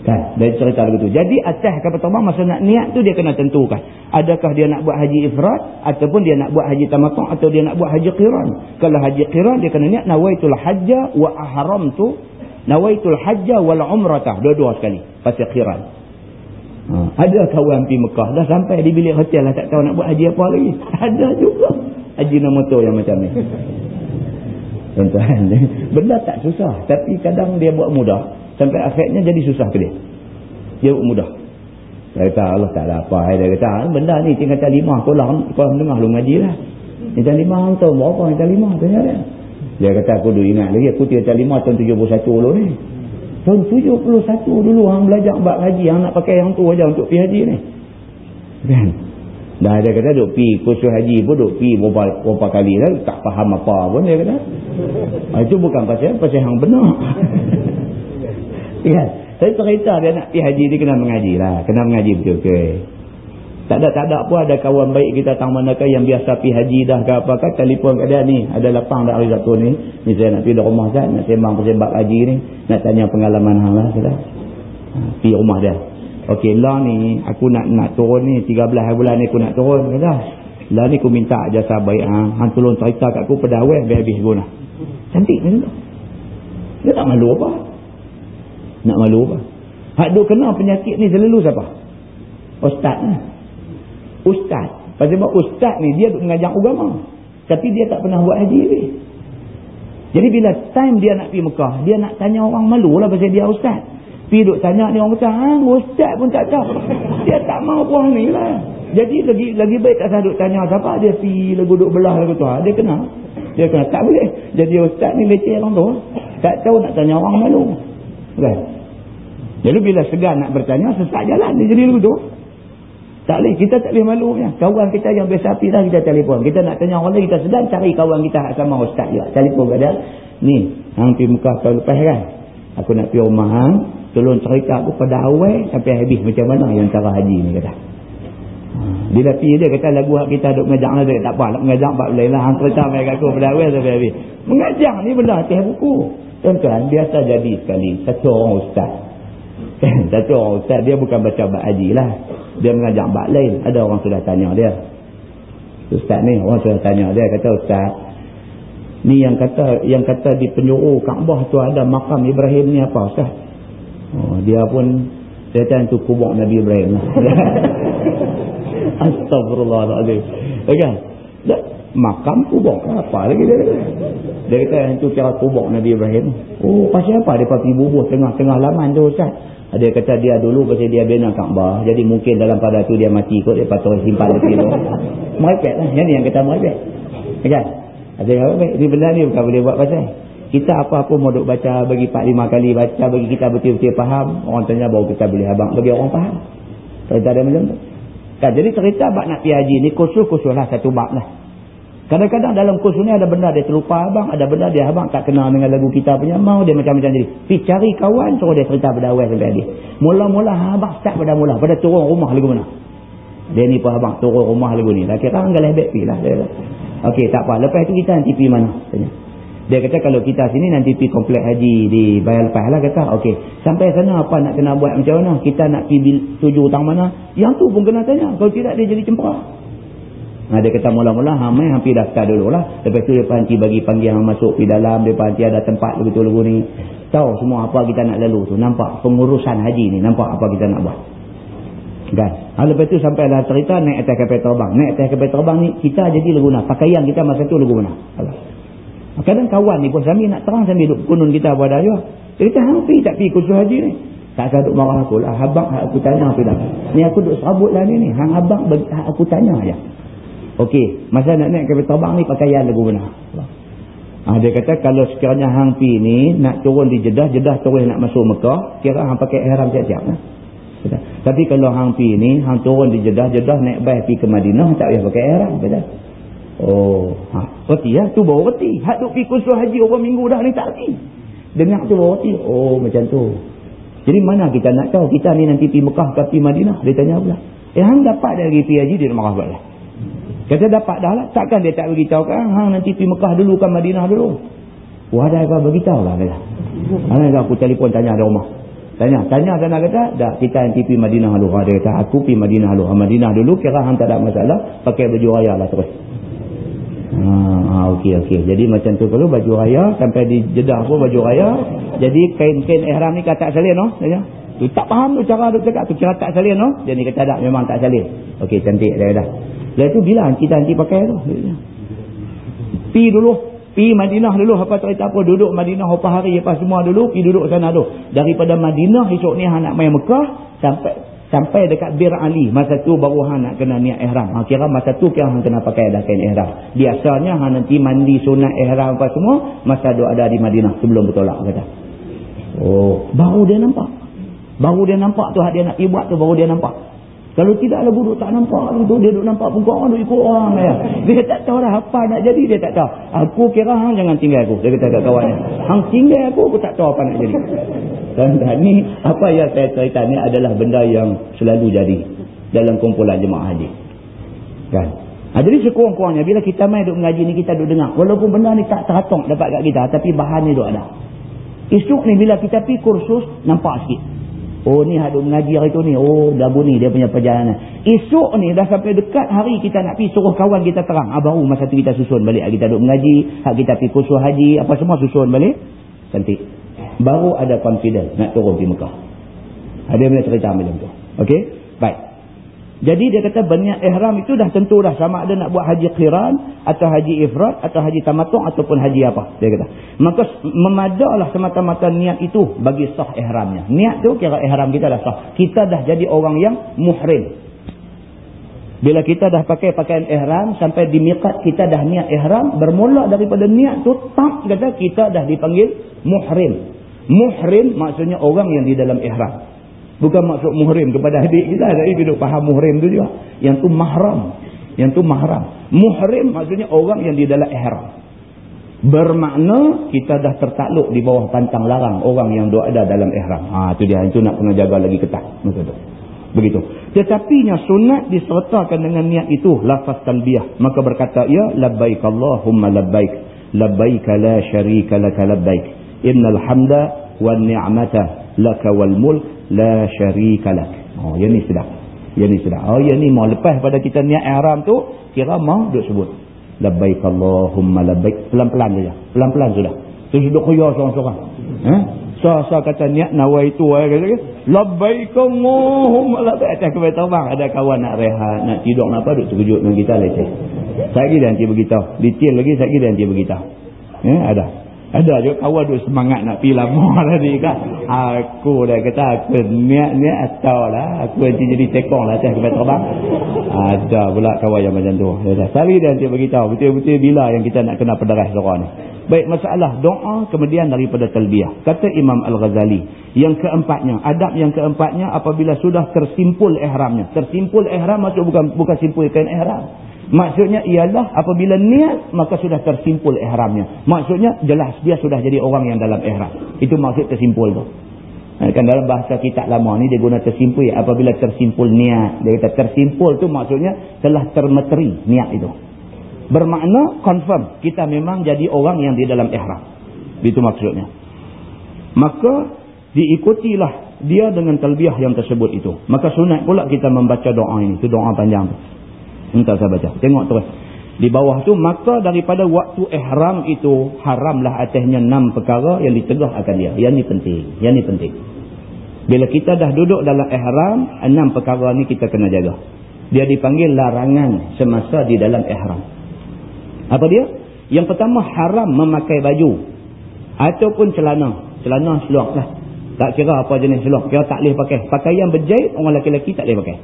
Speaker 1: Kan? Dari cerita begitu. Jadi atas kapal terbang masa nak niat tu dia kena tentukan. Adakah dia nak buat haji ifrat ataupun dia nak buat haji tamatong atau dia nak buat haji qiran. Kalau haji qiran dia kena niat nawaitul hajja wa ahram tu. Nawaitul hajja wal umratah. Dua-dua sekali. Pasal qiran. Ha. Ada kawan pergi Mekah dah sampai di bilik hotel lah tak tahu nak buat haji apa lagi. <laughs> Ada juga. Haji nama tu yang macam ni. Tuan-tuan. <laughs> Benda tak susah. Tapi kadang dia buat mudah. Sampai akhirnya jadi susah ke dia. Dia buat mudah. Dia kata Allah tak ada apa. Dia kata ah, benda ni tinggal tak lima. Lah. Kau dengar lu ngaji lah. Tinggal lima orang tahu berapa tinggal lima. Tanya dia. Dia kata aku dulu ingat lagi. Aku tinggal lima tahun 71 dulu ni. Tahun 71 dulu orang belajar bab haji. Yang nak pakai yang tu aja untuk pergi haji ni. Kan? Dah dia kata duk pergi kursus haji pun duk pergi beberapa, beberapa kali lah. Tak faham apa pun dia kata. Ah, itu bukan pasal pasal yang benar. <laughs> kan? Saya cerita dia nak pergi haji dia kena mengaji lah. Kena mengaji betul ke. Tak ada, tak ada pun ada kawan baik kita tang manakah yang biasa pergi haji dah ke apa kan. Telefon kat dia ni. Ada lapang dah hari Sabtu ni. Ni saya nak di rumah saya. Nak sembang bab haji ni. Nak tanya pengalaman hang lah. Kata. Ha, pergi rumah dia. Okey lah ni. Aku nak nak turun ni. 13 bulan ni aku nak turun. Kata. Lah ni aku minta jasa baik hang. Hang tolong cerita kat aku pedawai. Biar habis guna. Cantik ni. Dia tak malu apa. Nak malu apa. Hak duk kena penyakit ni selalu siapa? Ustaz ni. Ustaz. Pasal apa ustaz ni dia mengajar agama. Tapi dia tak pernah buat haji ni. Jadi bila time dia nak pergi Mekah, dia nak tanya orang malu lah pasal dia ustaz. Pergi duk tanya ni orang kata, ha, ustaz pun tak tahu. Dia tak mahu buang ni lah. Jadi lagi lagi baik tak sah duk tanya siapa dia pergi lagu duk belah lagu tu. Ha, dia kena. Dia kena. Tak boleh. Jadi ustaz ni leceh orang tu. Tak tahu nak tanya orang malu. Kan? Jadi bila segan nak bertanya, sesat jalan. Dia jadi luduh. Tak boleh. Kita tak boleh malu. Ya. Kawan kita yang biasa api dah, kita telefon. Kita nak tanya orang lain, kita sedang cari kawan kita sama ustaz juga. Telefon kat dia. Ni, hang pergi Mekah tahun lepas kan? Aku nak pergi rumah hang. Tolong cerita aku pada awal sampai habis macam mana yang cara haji ni kata. Bila pergi dia kata lagu hak kita duk mengajak lah. Tak apa. Nak mengajak tak boleh lah. Hang cerita mereka aku pada awal sampai habis. Mengajak ni benda atas buku. Tuan-tuan, biasa jadi sekali. Satu orang ustaz. <laughs> Satu orang ustaz dia bukan baca bak haji lah. Dia mengajak bak lain. Ada orang sudah tanya dia. Ustaz ni orang sudah tanya dia. Kata ustaz. Ni yang kata yang kata di penjuru Kaabah tu ada makam Ibrahim ni apa ustaz? Oh, dia pun dia kata itu kubur Nabi Ibrahim lah. <laughs> Astagfirullahaladzim. Kan? Makam kubur apa lagi dia kata? Dia kata itu kira kubur Nabi Ibrahim. Oh, pasal apa dia pergi bubuh tengah-tengah laman tu Ustaz? Dia kata dia dulu pasal dia bina Kaabah. Jadi mungkin dalam pada tu dia mati kot. Dia patut simpan di situ. <laughs> Merepek lah. Yang ni yang kata merepek. Kan? Ada yang merepek. Ini benda ni bukan boleh buat pasal. Kita apa-apa mau duk baca bagi 4-5 kali baca bagi kita betul-betul faham. Orang tanya baru kita boleh abang. Bagi orang faham. Cerita ada macam tu. Kan? Jadi cerita bak nak pergi haji ni kursus-kursus lah satu bab lah. Kadang-kadang dalam kursus ni ada benda dia terlupa abang, ada benda dia abang tak kenal dengan lagu kita punya mau dia macam-macam jadi. Pi cari kawan suruh dia cerita pada awal sampai habis. Mula-mula abang start pada mula, pada turun rumah lagu mana. Dia ni pun abang turun rumah lagu ni. Dah kira anggal lebih pi lah. Okey, tak apa. Lepas tu kita nanti pi mana? Tanya. Dia kata kalau kita sini nanti pi komplek haji di bayar lepas lah kata. Okey, sampai sana apa nak kena buat macam mana? Kita nak pi tuju utang mana? Yang tu pun kena tanya. Kalau tidak dia jadi cemperah. Ha, dia kata mula-mula hamai hampir daftar dulu lah. Lepas tu dia panci bagi panggil yang masuk di dalam. Dia panci ada tempat begitu-begitu ni. Tahu semua apa kita nak lalu tu. Nampak pengurusan haji ni. Nampak apa kita nak buat. Kan? Ha, lepas tu sampai lah cerita naik atas kapal terbang. Naik atas kapal terbang ni kita jadi leguna. Pakaian kita masa tu leguna. Kadang kawan ni pun sambil nak terang sambil duduk kunun kita pada dia. Dia kata hampir tak pergi kursus haji ni. Tak ada duduk marah aku lah. Abang aku tanya apa dah. Ni aku duduk serabut lah ni ni. Hang abang aku tanya aja. Okey, masa nak naik kapal terbang ni pakaian lagu benar. Ha, dia kata kalau sekiranya hang pi ni nak turun di Jeddah, Jeddah terus nak masuk Mekah, kira hang pakai ihram siap-siap lah. Tapi kalau hang pi ni, hang turun di Jeddah, Jeddah naik bas pi ke Madinah, tak payah pakai ihram. Kata. Oh, ha, reti lah. Tu baru reti. Hak duk pi kursus haji orang minggu dah ni tak reti. Dengar tu baru reti. Oh, macam tu. Jadi mana kita nak tahu kita ni nanti pi Mekah ke pi Madinah? Dia tanya pula. Eh hang dapat dah pergi haji dia marah balik. Kata dapat dah lah. Takkan dia tak beritahu kan hang nanti pergi Mekah dulu kan Madinah dulu. Wah dah kau beritahu lah kata. Hang aku telefon tanya ada rumah. Tanya, tanya sana kata, dah kita nanti pergi Madinah dulu. Dia kata, aku pergi Madinah dulu. Madinah dulu kira hang tak ada masalah, pakai baju raya lah terus. Ha, okey okey. Jadi macam tu kalau baju raya sampai di Jeddah pun baju raya. Jadi kain-kain ihram ni kata salin noh, ya. Tu tak faham tu cara dia cakap tu kira tak salin noh. Jadi kata tak memang tak salin. Okey cantik dia dah. Lepas tu bila kita nanti pakai tu. Pi dulu, pi Madinah dulu apa cerita apa duduk Madinah apa hari apa semua dulu, pi duduk sana tu. Daripada Madinah esok ni nak mai Mekah sampai sampai dekat Bir Ali masa tu baru hang nak kena niat ihram ha, kira masa tu kira hang kena pakai dah kain ihram biasanya hang nanti mandi sunat ihram apa semua masa tu ada di Madinah sebelum bertolak kata oh baru dia nampak baru dia nampak tu dia nak pergi buat tu baru dia nampak kalau tidak lah duduk tak nampak itu dia duduk nampak pun kau ikut orang ya. Dia tak tahu dah apa nak jadi dia tak tahu. Aku kira hang jangan tinggal aku. Dia kata kat kawannya. Hang tinggal aku aku tak tahu apa nak jadi. Dan, dan ni apa yang saya cerita ni adalah benda yang selalu jadi dalam kumpulan jemaah haji. Kan? Ha, jadi sekurang-kurangnya bila kita main duduk mengaji ni kita duduk dengar. Walaupun benda ni tak teratok dapat kat kita tapi bahan ni duduk ada. Esok ni bila kita pergi kursus nampak sikit. Oh ni ada mengaji hari tu ni. Oh dah bunyi dia punya perjalanan. Esok ni dah sampai dekat hari kita nak pergi suruh kawan kita terang. Ah, baru masa tu kita susun balik. Kita duduk mengaji. Hak kita pergi kursus haji. Apa semua susun balik. Cantik baru ada confidence nak turun di Mekah. Ada punya cerita macam tu. Okey? Baik. Jadi dia kata berniat ihram itu dah tentu dah sama ada nak buat haji qiran atau haji ifrat atau haji tamattu' ataupun haji apa. Dia kata. Maka memadalah semata-mata niat itu bagi sah ihramnya. Niat tu kira ihram kita dah sah. Kita dah jadi orang yang muhrim. Bila kita dah pakai pakaian ihram sampai di miqat kita dah niat ihram bermula daripada niat tu tak kata kita dah dipanggil muhrim. Muhrim maksudnya orang yang di dalam ihram. Bukan maksud muhrim kepada adik kita. Tapi kita faham muhrim tu juga. Yang tu mahram. Yang tu mahram. Muhrim maksudnya orang yang di dalam ihram. Bermakna kita dah tertakluk di bawah pantang larang orang yang ada dalam ihram. Ha, tu dia. Itu nak kena jaga lagi ketat. Maksud tu. Begitu. Tetapinya sunat disertakan dengan niat itu. Lafaz talbiyah. Maka berkata, Ya labbaik Allahumma labbaik. Labbaik la syarika laka labbaik innal hamda wan ni'mata laka wal mulk la syarika lak. Oh yang ni sudah yang ni sudah oh yang ni mau lepas pada kita niat ihram tu kira mau duk sebut. Labbaik allahumma labbaik. Pelan-pelan saja. Pelan-pelan sudah. Tu duduk khoya seorang-seorang. Eh? Sa-sa kata niat nawai itu eh, kata ke labbaik allahumma labbaik. Atas kebaikan terbang ada kawan nak rehat nak tidur nak apa duk terkejut dengan kita lagi dia nanti beritahu. Detail lagi lagi dia nanti beritahu. Eh ada ada juga kawan tu semangat nak pergi lama <laughs> tadi kan. Aku dah kata aku niat-niat atau lah. Aku nanti jadi tekong lah atas kebaikan terbang. Ada pula kawan yang macam tu. Sari dia nanti beritahu. Betul-betul bila yang kita nak kena pederah surah ni. Baik masalah doa kemudian daripada talbiyah. Kata Imam Al-Ghazali. Yang keempatnya. Adab yang keempatnya apabila sudah tersimpul ihramnya. Tersimpul ihram maksud bukan bukan simpulkan ihram. Maksudnya ialah apabila niat maka sudah tersimpul ihramnya. Maksudnya jelas dia sudah jadi orang yang dalam ihram. Itu maksud tersimpul tu. Ha, kan dalam bahasa kitab lama ni dia guna tersimpul apabila tersimpul niat. Dia kata tersimpul tu maksudnya telah termeteri niat itu. Bermakna confirm kita memang jadi orang yang di dalam ihram. Itu maksudnya. Maka diikutilah dia dengan talbiyah yang tersebut itu. Maka sunat pula kita membaca doa ini. Itu doa panjang. Entah saya baca. Tengok terus. Di bawah tu, maka daripada waktu ihram itu, haramlah atasnya enam perkara yang ditegah akan dia. Yang ni penting. Yang ni penting. Bila kita dah duduk dalam ihram, enam perkara ni kita kena jaga. Dia dipanggil larangan semasa di dalam ihram. Apa dia? Yang pertama, haram memakai baju. Ataupun celana. Celana seluar lah. Tak kira apa jenis seluar. Kira tak boleh pakai. Pakaian berjahit, orang lelaki-lelaki tak boleh pakai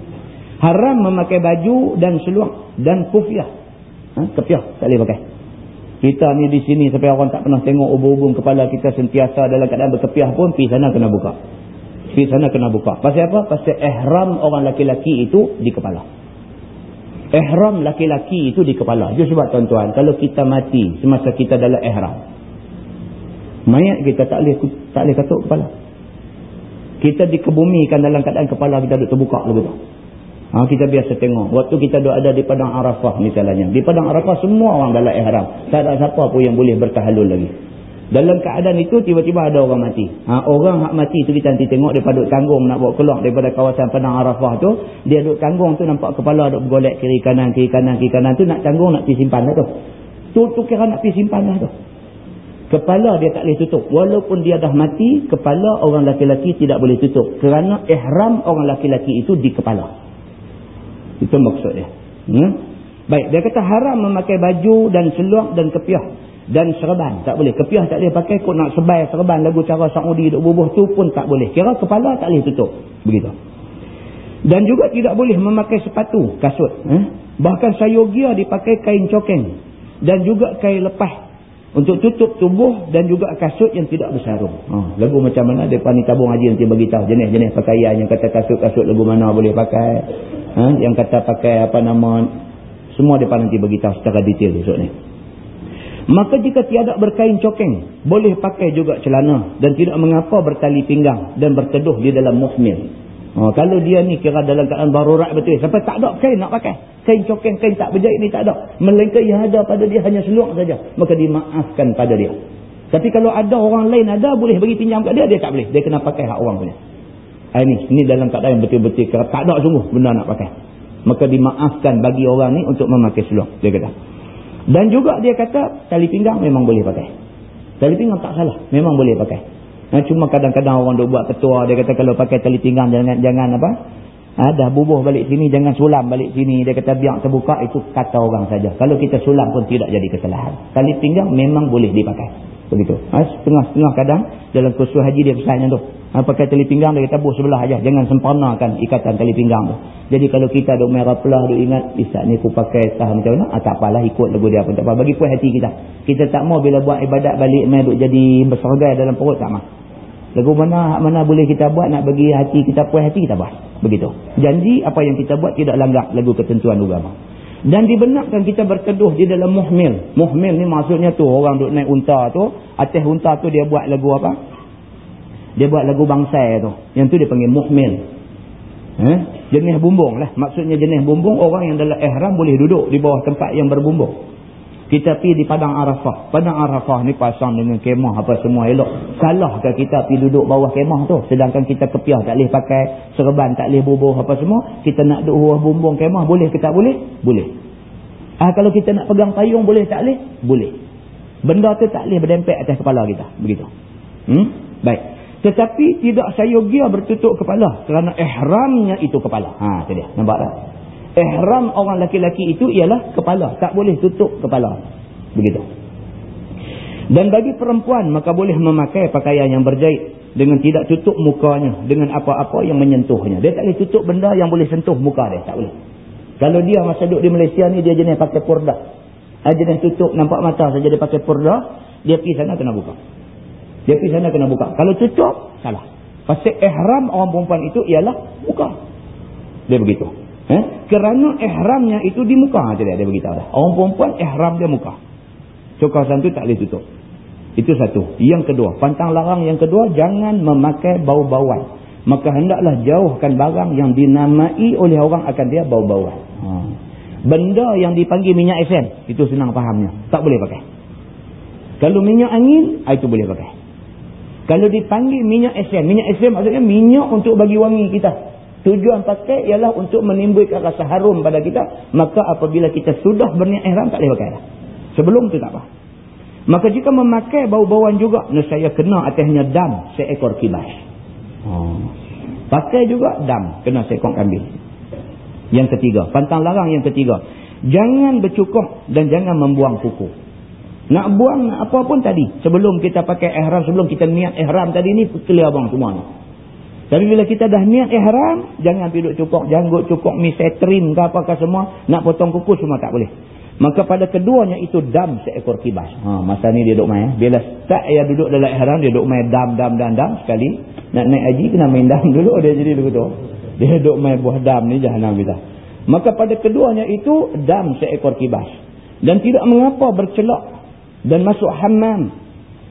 Speaker 1: haram memakai baju dan seluar dan kufiah ha? kepiah tak boleh pakai. Kita ni di sini sampai orang tak pernah tengok ubung-ubung kepala kita sentiasa dalam keadaan berkepiah pun pergi sana kena buka. Pergi sana kena buka. Pasal apa? pasal ihram orang laki-laki itu di kepala. Ihram laki-laki itu di kepala. Itu sebab tuan-tuan. Kalau kita mati semasa kita dalam ihram mayat kita tak boleh tak boleh katuk kepala. Kita dikebumikan dalam keadaan kepala kita duduk terbuka begitu Ha, kita biasa tengok. Waktu kita ada di Padang Arafah misalnya. Di Padang Arafah semua orang dalam ihram. Tak ada siapa pun yang boleh bertahalul lagi. Dalam keadaan itu tiba-tiba ada orang mati. Ha, orang hak mati tu kita nanti tengok daripada tanggung nak bawa keluar daripada kawasan Padang Arafah tu. Dia duduk tanggung tu nampak kepala duduk bergolek kiri kanan, kiri kanan, kiri kanan tu nak tanggung nak pergi simpan lah tu. Tu, tu kira nak pergi simpan lah tu. Kepala dia tak boleh tutup. Walaupun dia dah mati, kepala orang laki-laki tidak boleh tutup. Kerana ihram orang laki-laki itu di kepala. Itu maksudnya. Hmm? Baik, dia kata haram memakai baju dan seluar dan kepiah. Dan serban. Tak boleh. Kepiah tak boleh pakai. Kau nak sebai serban lagu cara Saudi duk bubuh tu pun tak boleh. Kira kepala tak boleh tutup. Begitu. Dan juga tidak boleh memakai sepatu, kasut. Eh? Bahkan sayogia dipakai kain cokeng. Dan juga kain lepas untuk tutup tubuh dan juga kasut yang tidak bersarung. Ha, lagu macam mana depan ni tabung haji nanti bagi tahu jenis-jenis pakaian yang kata kasut-kasut lagu mana boleh pakai. Ha, yang kata pakai apa nama semua depan nanti bagi tahu secara detail besok ni. Maka jika tiada berkain cokeng, boleh pakai juga celana dan tidak mengapa bertali pinggang dan berteduh di dalam muhmil. Ha, kalau dia ni kira dalam keadaan barurat betul, sampai tak ada kain nak pakai kain cokeng, kain tak berjahit ni tak ada. Melainkan yang ada pada dia hanya seluar saja. Maka dimaafkan pada dia. Tapi kalau ada orang lain ada, boleh bagi pinjam kat dia, dia tak boleh. Dia kena pakai hak orang punya. Ini, ah, ini dalam keadaan yang betul-betul tak ada sungguh benda nak pakai. Maka dimaafkan bagi orang ni untuk memakai seluar. Dia kata. Dan juga dia kata, tali pinggang memang boleh pakai. Tali pinggang tak salah. Memang boleh pakai. Nah, cuma kadang-kadang orang duk buat ketua, dia kata kalau pakai tali pinggang jangan jangan apa? Ha, dah bubuh balik sini, jangan sulam balik sini. Dia kata biar terbuka, itu kata orang saja. Kalau kita sulam pun tidak jadi kesalahan. Tali pinggang memang boleh dipakai. Begitu. Ha, setengah-setengah kadang dalam kursus haji dia pesannya tu. Ha, pakai tali pinggang dia kata buh sebelah aja. Jangan sempurnakan ikatan tali pinggang tu. Jadi kalau kita ada merah pelah, duk ingat, Isa ni aku pakai tah macam mana? Ha, tak apalah ikut lagu dia pun. Tak apa. Bagi puas hati kita. Kita tak mau bila buat ibadat balik, main duk jadi bersergai dalam perut, tak mah. Lagu mana mana boleh kita buat nak bagi hati kita puas hati kita buat. Begitu. Janji apa yang kita buat tidak langgar lagu ketentuan agama. Dan dibenarkan kita berteduh di dalam muhmil. Muhmil ni maksudnya tu orang duk naik unta tu, atas unta tu dia buat lagu apa? Dia buat lagu bangsai tu. Yang tu dia panggil muhmil. Eh? Jenis bumbung lah. Maksudnya jenis bumbung orang yang dalam ihram boleh duduk di bawah tempat yang berbumbung. Kita pergi di Padang Arafah. Padang Arafah ni pasang dengan kemah apa semua elok. Salahkah kita pergi duduk bawah kemah tu? Sedangkan kita kepiah tak boleh pakai serban, tak boleh bubuh apa semua. Kita nak duduk bawah bumbung kemah boleh ke tak boleh? Boleh. Ah Kalau kita nak pegang payung boleh tak boleh? Boleh. Benda tu tak boleh berdempet atas kepala kita. Begitu. Hmm? Baik. Tetapi tidak sayogia bertutup kepala. Kerana ihramnya itu kepala. Ha, itu dia. Nampak tak? Ihram orang laki-laki itu ialah kepala. Tak boleh tutup kepala. Begitu. Dan bagi perempuan maka boleh memakai pakaian yang berjahit. Dengan tidak tutup mukanya. Dengan apa-apa yang menyentuhnya. Dia tak boleh tutup benda yang boleh sentuh muka dia. Tak boleh. Kalau dia masa duduk di Malaysia ni dia jenis pakai purda. Dia jenis tutup nampak mata saja dia pakai purda. Dia pergi sana kena buka. Dia pergi sana kena buka. Kalau tutup salah. Pasal ihram orang perempuan itu ialah muka. Dia begitu. Eh? Kerana ihramnya itu di muka. Dia beritahu dah. Orang perempuan ihram dia muka. So kawasan itu tak boleh tutup. Itu satu. Yang kedua. Pantang larang yang kedua. Jangan memakai bau-bauan. Maka hendaklah jauhkan barang yang dinamai oleh orang akan dia bau-bauan. Ha. Benda yang dipanggil minyak SM. Itu senang fahamnya. Tak boleh pakai. Kalau minyak angin. Ah, itu boleh pakai. Kalau dipanggil minyak SM. Minyak SM maksudnya minyak untuk bagi wangi kita. Tujuan pakai ialah untuk menimbulkan rasa harum pada kita. Maka apabila kita sudah berniat ihram, tak boleh pakai dah. Sebelum tu tak apa. Maka jika memakai bau-bauan juga, saya kena atasnya dam seekor kibas. Hmm. Pakai juga dam, kena seekor kambing. Yang ketiga, pantang larang yang ketiga. Jangan bercukup dan jangan membuang kuku. Nak buang apa pun tadi. Sebelum kita pakai ihram, sebelum kita niat ihram tadi ni, clear bang semua ni. Tapi bila kita dah niat ihram, jangan piduk cukuk janggut, cukuk misetrin ke apakah semua, nak potong kuku semua tak boleh. Maka pada keduanya itu dam seekor kibas. Ha, masa ni dia duduk main. Bila tak ya duduk dalam ihram, dia duduk main dam, dam, dam, dam sekali. Nak naik haji kena main dam <laughs> dulu, dia jadi begitu. Dia duduk main buah dam ni jahanam kita. Maka pada keduanya itu dam seekor kibas. Dan tidak mengapa bercelak dan masuk hammam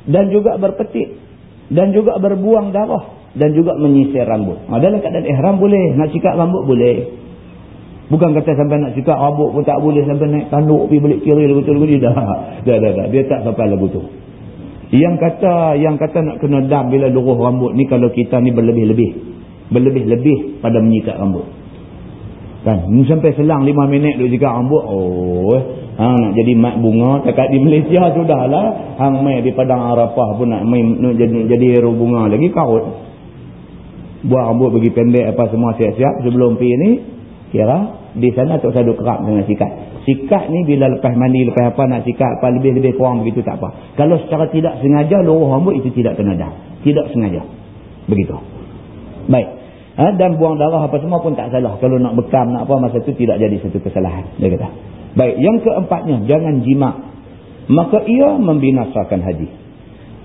Speaker 1: dan juga berpetik dan juga berbuang darah dan juga menyisir rambut. Ha, dalam keadaan ihram boleh, nak sikat rambut boleh. Bukan kata sampai nak cakap rambut pun tak boleh sampai naik tanduk pergi balik kiri lagu tu lagu ni. Dah. dah, dah, dah. Dia tak sampai lagu tu. Yang kata yang kata nak kena dam bila luruh rambut ni kalau kita ni berlebih-lebih. Berlebih-lebih pada menyikat rambut. Kan? Ni sampai selang 5 minit duk cakap rambut. Oh, ha, nak jadi mat bunga. Dekat di Malaysia tu dah lah. Hang mai di Padang Arafah pun nak main nak jadi, jadi hero bunga lagi. Kaut. Buat rambut bagi pendek apa semua siap-siap. Sebelum pergi ni. Kira di sana tak usah duk kerap dengan sikat. Sikat ni bila lepas mandi, lepas apa nak sikat, apa lebih-lebih kurang begitu tak apa. Kalau secara tidak sengaja luruh rambut itu tidak kena. Tidak sengaja. Begitu. Baik. Ha, dan buang darah apa semua pun tak salah. Kalau nak bekam, nak apa, masa itu tidak jadi satu kesalahan. Dia kata. Baik. Yang keempatnya, jangan jimat. Maka ia membinasakan haji.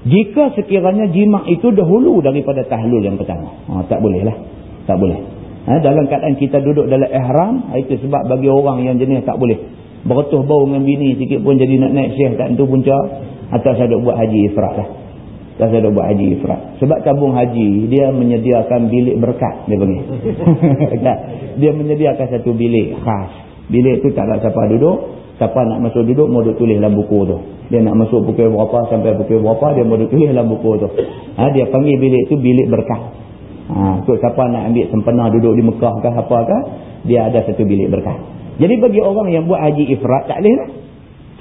Speaker 1: Jika sekiranya jimat itu dahulu daripada tahlul yang pertama. Ha, tak boleh lah. Tak boleh. Ha, dalam keadaan kita duduk dalam ihram, ha, itu sebab bagi orang yang jenis tak boleh. Bertuh bau dengan bini sikit pun jadi nak naik syekh tak tentu punca. Saya duduk buat haji ifrat lah. Saya duduk buat haji ifrat. Sebab tabung haji, dia menyediakan bilik berkat. Dia panggil. <laughs> dia menyediakan satu bilik khas. Bilik tu tak ada siapa duduk. Siapa nak masuk duduk, mau duduk tulis dalam buku tu. Dia nak masuk pukul berapa sampai pukul berapa, dia mau duduk tulis dalam buku tu. Ha, dia panggil bilik tu bilik berkat. Ha, so siapa nak ambil sempena duduk di Mekah ke apa ke, dia ada satu bilik berkah. Jadi bagi orang yang buat haji ifrat tak boleh lah.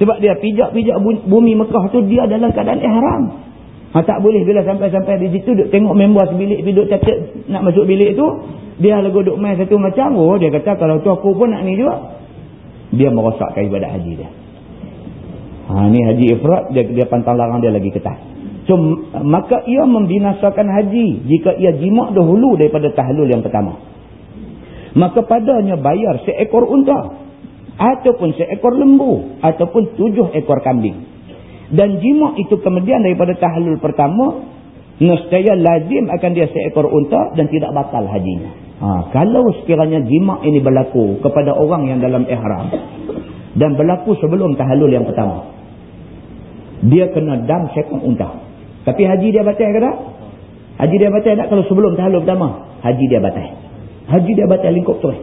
Speaker 1: Sebab dia pijak-pijak bumi Mekah tu dia dalam keadaan ihram. Ha, tak boleh bila sampai-sampai di situ duk tengok member sebilik duduk cacat nak masuk bilik tu, dia lagu duk main satu macam, oh dia kata kalau tu aku pun nak ni juga. Dia merosakkan ibadat haji dia. Ha, ni haji ifrat, dia, dia pantang larang dia lagi ketat. So, maka ia membinasakan haji jika ia jimak dahulu daripada tahlul yang pertama. Maka padanya bayar seekor unta ataupun seekor lembu ataupun tujuh ekor kambing. Dan jimak itu kemudian daripada tahlul pertama, nescaya lazim akan dia seekor unta dan tidak batal hajinya. Ha, kalau sekiranya jimak ini berlaku kepada orang yang dalam ihram dan berlaku sebelum tahlul yang pertama, dia kena dam seekor unta. Tapi haji dia batal ke tak? Haji dia batal tak kalau sebelum tahlul pertama? Haji dia batal. Haji dia batal lingkup terus.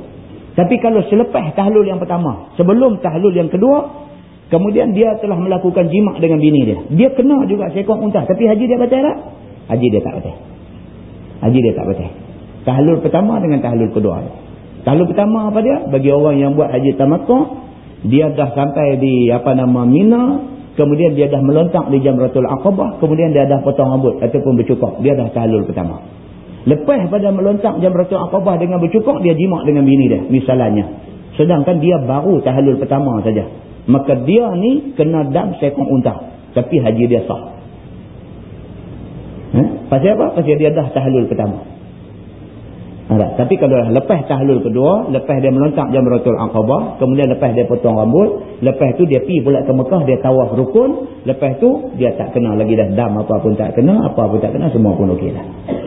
Speaker 1: Tapi kalau selepas tahlul yang pertama, sebelum tahlul yang kedua, kemudian dia telah melakukan jimak dengan bini dia. Dia kena juga seekor unta. Tapi haji dia batal tak? Haji dia tak batal. Haji dia tak batal. Tahlul pertama dengan tahlul kedua. Tahlul pertama apa dia? Bagi orang yang buat haji tamattu, dia dah sampai di apa nama Mina, kemudian dia dah melontak di Jamratul Aqabah, kemudian dia dah potong rambut ataupun bercukur. Dia dah tahlul pertama. Lepas pada melontak Jamratul Aqabah dengan bercukur, dia jimak dengan bini dia, misalnya. Sedangkan dia baru tahlul pertama saja. Maka dia ni kena dam sekong unta. Tapi haji dia sah. Eh? Pasal apa? Pasal dia dah tahlul pertama. Ada. Tapi kalau lepas tahlul kedua, lepas dia melontak jamratul aqabah, kemudian lepas dia potong rambut, lepas tu dia pergi pula ke Mekah, dia tawaf rukun, lepas tu dia tak kena lagi dah dam apa pun tak kena, apa pun tak kena, semua pun okey lah.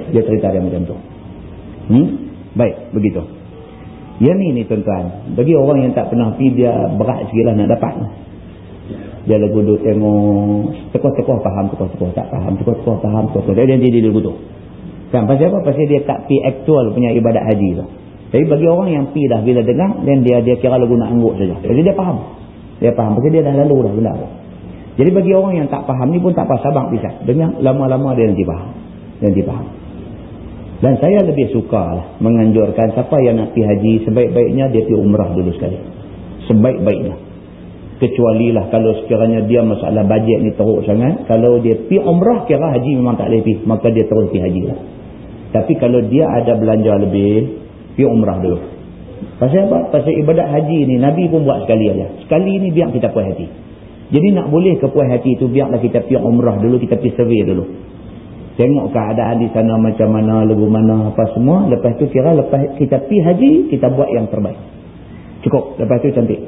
Speaker 1: Dia cerita dia macam tu. Hmm? Baik, begitu. Yang ni ni tuan-tuan, bagi orang yang tak pernah pergi, dia berat sikit lah nak dapat. Dia lagu duduk tengok, tekoh-tekoh faham, tekoh-tekoh tak faham, tekoh-tekoh faham, tekoh-tekoh. Dia dia dia lagu tu. Kan pasal apa? Pasal dia tak pi aktual punya ibadat haji tu. Tapi bagi orang yang pi dah bila dengar dan dia dia kira lagu nak angguk saja. Jadi dia faham. Dia faham pasal dia dah lalu dah benda tu. Jadi bagi orang yang tak faham ni pun tak apa sabar bisa. Dengar lama-lama dia nanti faham. Dia nanti faham. Dan saya lebih suka lah menganjurkan siapa yang nak pi haji sebaik-baiknya dia pi umrah dulu sekali. Sebaik-baiknya. Kecuali lah kalau sekiranya dia masalah bajet ni teruk sangat. Kalau dia pi umrah kira haji memang tak boleh pi. Maka dia terus pi haji lah. Tapi kalau dia ada belanja lebih, pergi umrah dulu. Pasal apa? Pasal ibadat haji ni, Nabi pun buat sekali aja. Sekali ni biar kita puas hati. Jadi nak boleh ke puas hati tu, biarlah kita pergi umrah dulu, kita pergi survey dulu. Tengok keadaan di sana macam mana, lagu mana, apa semua. Lepas tu kira lepas kita pergi haji, kita buat yang terbaik. Cukup. Lepas tu cantik.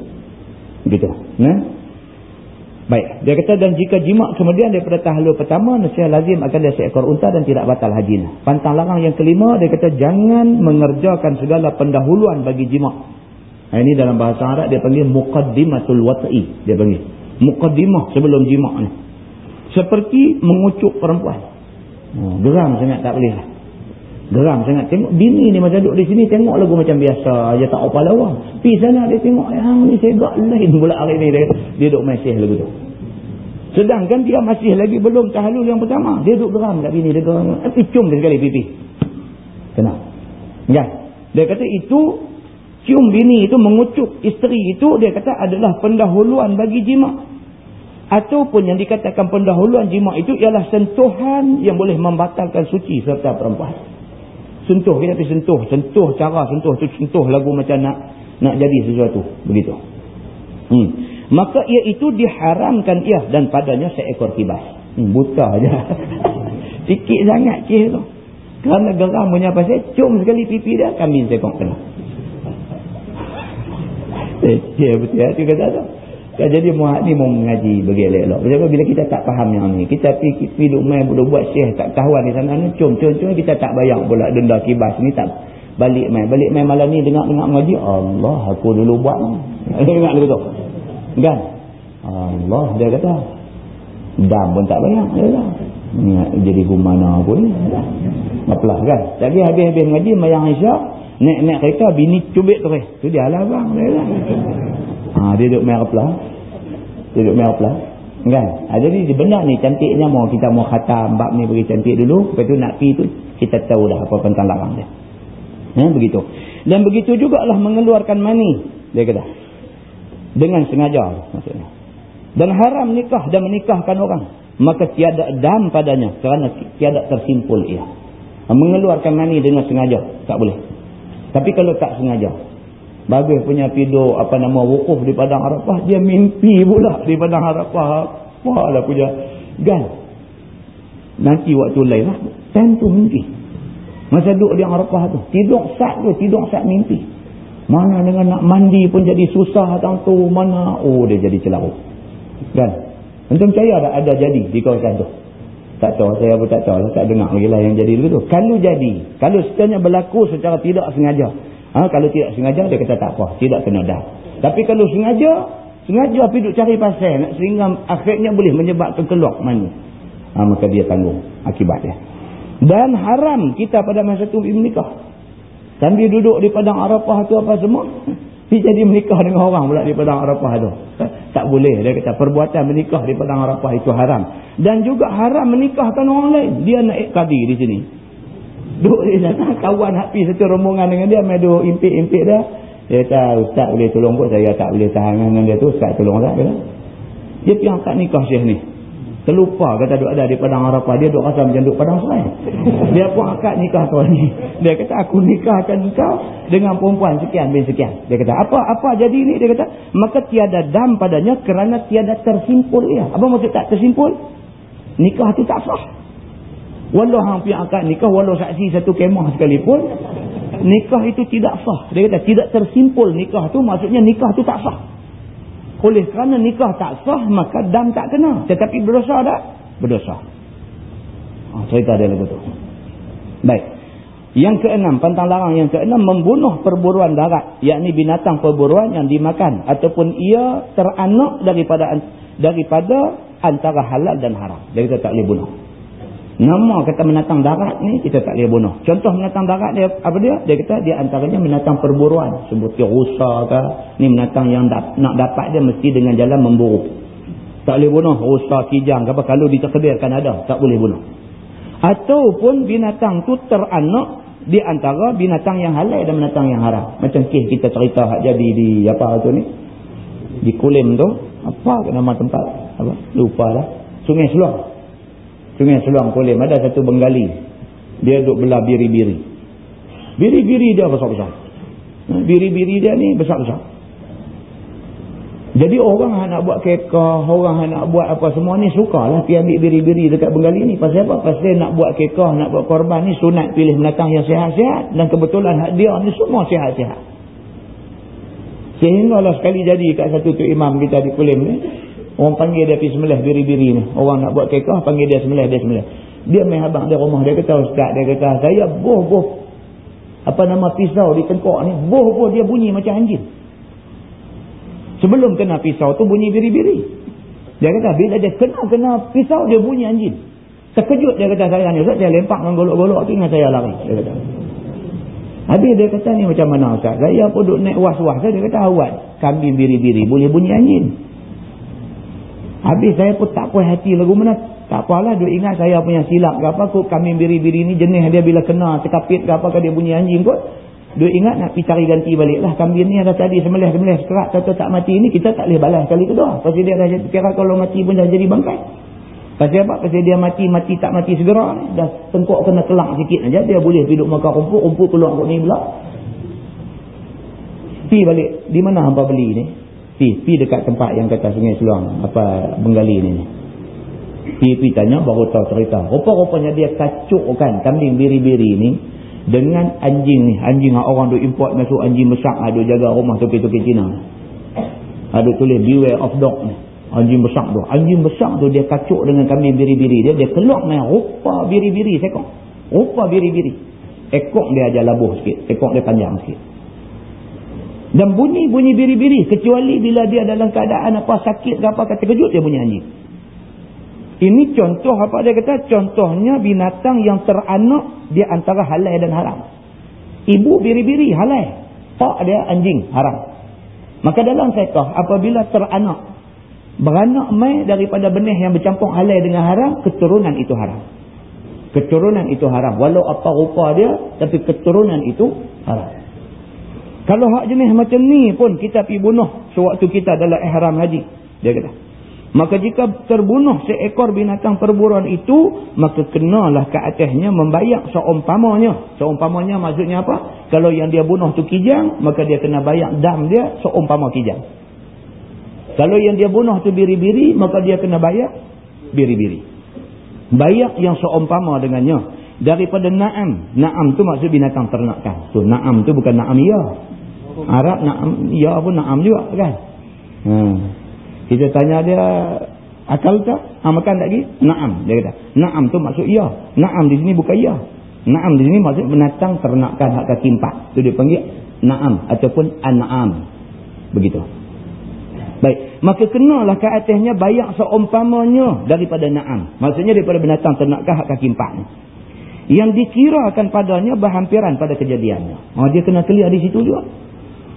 Speaker 1: Begitu. Nah? Baik, dia kata dan jika jimat kemudian daripada tahlul pertama nasihat lazim akan dia seekor unta dan tidak batal haji. Pantang larang yang kelima dia kata jangan mengerjakan segala pendahuluan bagi jimat. Nah, ini dalam bahasa Arab dia panggil muqaddimatul wat'i, dia panggil. Muqaddimah sebelum jimat ni. Seperti mengucuk perempuan. Oh, geram sangat tak boleh lah. Geram sangat. Tengok bini ni masa duduk di sini tengok lagu macam biasa. Dia tak apa lawa. Pergi sana dia tengok yang ni segak lain <laughs> pula hari ni. Dia, dia duduk masih lagu tu. Sedangkan dia masih lagi belum tahalul yang pertama. Dia duduk geram kat bini. Dia geram. Tapi cium dia sekali pipi. Kenapa? Ya. Dia kata itu cium bini itu mengucuk isteri itu dia kata adalah pendahuluan bagi jima. Ataupun yang dikatakan pendahuluan jima itu ialah sentuhan yang boleh membatalkan suci serta perempuan sentuh kita pergi sentuh. Sentuh cara sentuh tu sentuh lagu macam nak nak jadi sesuatu. Begitu. Hmm. maka ia itu diharamkan ia dan padanya seekor kibas. Hmm, buta aja <laughs> sikit sangat cih tu. Kerana geram punya pasal cium sekali pipi dia kami sekong kena. Eh, cih betul ya kata tu jadi muat ni mau mengaji bagi elok-elok. Sebab bila kita tak faham yang ni, kita pergi pergi duk main buat buat syekh tak tahuan di sana ni, cum cum cum kita tak bayar pula denda kibas ni tak balik main. Balik main malam ni dengar-dengar mengaji, Allah aku dulu buat. <laughs> Dengar dulu tu. Kan? Allah dia kata, dam pun tak bayar. Ya, jadi gumana pun. Apalah kan? Jadi habis-habis mengaji, mayang isyak, naik-naik kereta, bini cubit tu. Tu dia lah bang. Ha, dia duduk main apalah. Dia duduk main apalah. Kan? Ha, jadi benda ni cantiknya mau kita mau khatam bab ni bagi cantik dulu. Lepas tu nak pergi tu kita tahu dah apa tentang larang dia. Ha, begitu. Dan begitu jugalah mengeluarkan mani. Dia kata. Dengan sengaja maksudnya. Dan haram nikah dan menikahkan orang. Maka tiada dam padanya. Kerana tiada tersimpul ia. Ha, mengeluarkan mani dengan sengaja. Tak boleh. Tapi kalau tak sengaja. Bagus punya tidur apa nama wukuf di padang Arafah dia mimpi pula di padang Arafah. Apalah punya gan. Nanti waktu lain lah. Tentu mimpi. Masa duduk di Arafah tu. Tidur sat tu. Tidur sat mimpi. Mana dengan nak mandi pun jadi susah tang tu. Mana. Oh dia jadi celau. Kan. Antum percaya tak ada jadi di kawasan tu. Tak tahu. Saya pun tak tahu. Tak dengar lagi lah yang jadi dulu tu. Kalau jadi. Kalau sekiranya berlaku secara tidak sengaja. Ha, kalau tidak sengaja, dia kata tak apa. Tidak kena dah. Tapi kalau sengaja, sengaja pergi duduk cari pasal. Sehingga akhirnya boleh menyebabkan keluar mana. Ha, maka dia tanggung akibatnya. Dan haram kita pada masa itu menikah. Sambil duduk di padang Arafah tu apa semua. <laughs> Dia jadi menikah dengan orang pula di padang Arafah tu. <laughs> Tak boleh. Dia kata perbuatan menikah di padang Arafah itu haram. Dan juga haram menikahkan orang lain. Dia naik kadi di sini. Duk di sana kawan happy satu rombongan dengan dia mai duk impik-impik dia. Dia kata ustaz boleh tolong pun saya tak boleh tahan dengan dia tu ustaz tolong tak kata. Dia pergi angkat nikah Syekh ni. Terlupa kata duk ada di padang Arafah dia duk rasa macam duk padang serai. Dia pun angkat nikah tuan ni. Dia kata aku nikahkan kau dengan perempuan sekian bin sekian. Dia kata apa apa jadi ni dia kata maka tiada dam padanya kerana tiada tersimpul ia. Apa maksud tak tersimpul? Nikah tu tak sah. Walau hang pergi akad nikah, walau saksi satu kemah sekalipun, nikah itu tidak sah. Dia kata tidak tersimpul nikah tu maksudnya nikah tu tak sah. Oleh kerana nikah tak sah, maka dam tak kena. Tetapi berdosa tak? Berdosa. Ha, cerita dia lagu tu. Baik. Yang keenam, pantang larang yang keenam, membunuh perburuan darat. Yakni binatang perburuan yang dimakan. Ataupun ia teranak daripada daripada antara halal dan haram. Dia kata tak boleh bunuh. Nama kata menatang darat ni kita tak boleh bunuh. Contoh menatang darat dia apa dia? Dia kata dia antaranya menatang perburuan. Sebuti rusa ke. Ni menatang yang dap, nak dapat dia mesti dengan jalan memburu. Tak boleh bunuh rusa, kijang ke apa. Kalau ditakdirkan ada, tak boleh bunuh. Ataupun binatang tu teranak di antara binatang yang halal dan binatang yang haram. Macam kes kita cerita hak jadi di apa tu ni. Di Kulim tu. Apa nama tempat? Apa? Lupa lah. Sungai Seluang. Sungai Seluang Kulim ada satu Bengali. Dia duduk belah biri-biri. Biri-biri dia besar-besar. Ha, biri-biri dia ni besar-besar. Jadi orang yang nak buat kekah, orang yang nak buat apa semua ni sukalah pergi ambil biri-biri dekat Bengali ni. Pasal apa? Pasal nak buat kekah, nak buat korban ni sunat pilih menatang yang sihat-sihat. Dan kebetulan dia ni semua sihat-sihat. Sehinggalah sekali jadi kat satu tu imam kita di Kulim ni. Orang panggil dia pergi semelah biri-biri ni. Orang nak buat kekah, panggil dia semelah, dia semelah. Dia main abang dia rumah, dia kata, Ustaz, dia kata, saya boh-boh. Apa nama pisau di tengkok ni, boh-boh dia bunyi macam anjing. Sebelum kena pisau tu bunyi biri-biri. Dia kata, bila dia kena-kena pisau, dia bunyi anjing. Terkejut dia kata saya ni. Ustaz saya lempak dengan golok-golok tu dengan saya lari. Dia kata. Habis dia kata ni macam mana Ustaz? Saya pun duduk naik was-was. Dia kata awat. Kambing biri-biri. Boleh bunyi anjing. Habis saya pun tak puas hati lagu mana. Tak apalah. Dia ingat saya punya silap ke apa. Kok kambing biri-biri ni jenis dia bila kena terkapit ke apa ke dia bunyi anjing kot. Dia ingat nak pergi cari ganti balik lah. Kambing ni ada tadi semelih-semelih sekerat. Kata tak mati ni kita tak boleh balas kali kedua. Pasal dia dah kira kalau mati pun dah jadi bangkai. Pasal apa? Pasal dia mati, mati tak mati segera. Dah tengkok kena kelak sikit saja. Dia boleh hidup makan rumput. Rumput keluar kot ni pula. Pi balik. Di mana hampa beli ni? Pi. Pi dekat tempat yang kata sungai seluang. Apa Bengali ni. Pi, pi tanya baru tahu cerita. Rupa-rupanya dia kacukkan kambing biri-biri ni. Dengan anjing ni. Anjing orang duk import masuk anjing besar. Ada jaga rumah toki-toki Cina. Ada tulis beware of dog ni. Anjing besar tu. Anjing besar tu dia kacuk dengan kambing biri-biri dia. Dia keluar main rupa biri-biri sekok. Rupa biri-biri. Ekok dia aja labuh sikit. Ekok dia panjang sikit. Dan bunyi-bunyi biri-biri. Kecuali bila dia dalam keadaan apa sakit ke apa kata kejut dia bunyi anjing. Ini contoh apa dia kata? Contohnya binatang yang teranak di antara halal dan haram. Ibu biri-biri halal. Pak dia anjing haram. Maka dalam sekah apabila teranak beranak mai daripada benih yang bercampur halal dengan haram keturunan itu haram keturunan itu haram walau apa rupa dia tapi keturunan itu haram kalau hak jenis macam ni pun kita pergi bunuh sewaktu kita dalam ihram haji dia kata maka jika terbunuh seekor binatang perburuan itu maka kenalah ke atasnya membayar seumpamanya seumpamanya maksudnya apa kalau yang dia bunuh tu kijang maka dia kena bayar dam dia seumpama kijang kalau yang dia bunuh tu biri-biri, maka dia kena bayar biri-biri. Bayar yang seumpama dengannya. Daripada na'am. Na'am tu maksud binatang ternakan. So, na'am tu bukan na'am ya. Arab na'am ya pun na'am juga kan. Hmm. Kita tanya dia, akal tak? Ha, makan tak lagi? Na'am. Dia kata, na'am tu maksud ya. Na'am di sini bukan ya. Na'am di sini maksud binatang ternakan hak kaki empat. Tu dia panggil na'am ataupun an'am. Begitu. Baik, maka kenalah ke atasnya bayar seumpamanya daripada na'am. Maksudnya daripada binatang ternakah hak kaki empat ni. Yang dikirakan padanya berhampiran pada kejadiannya. Oh, dia kena clear di situ juga.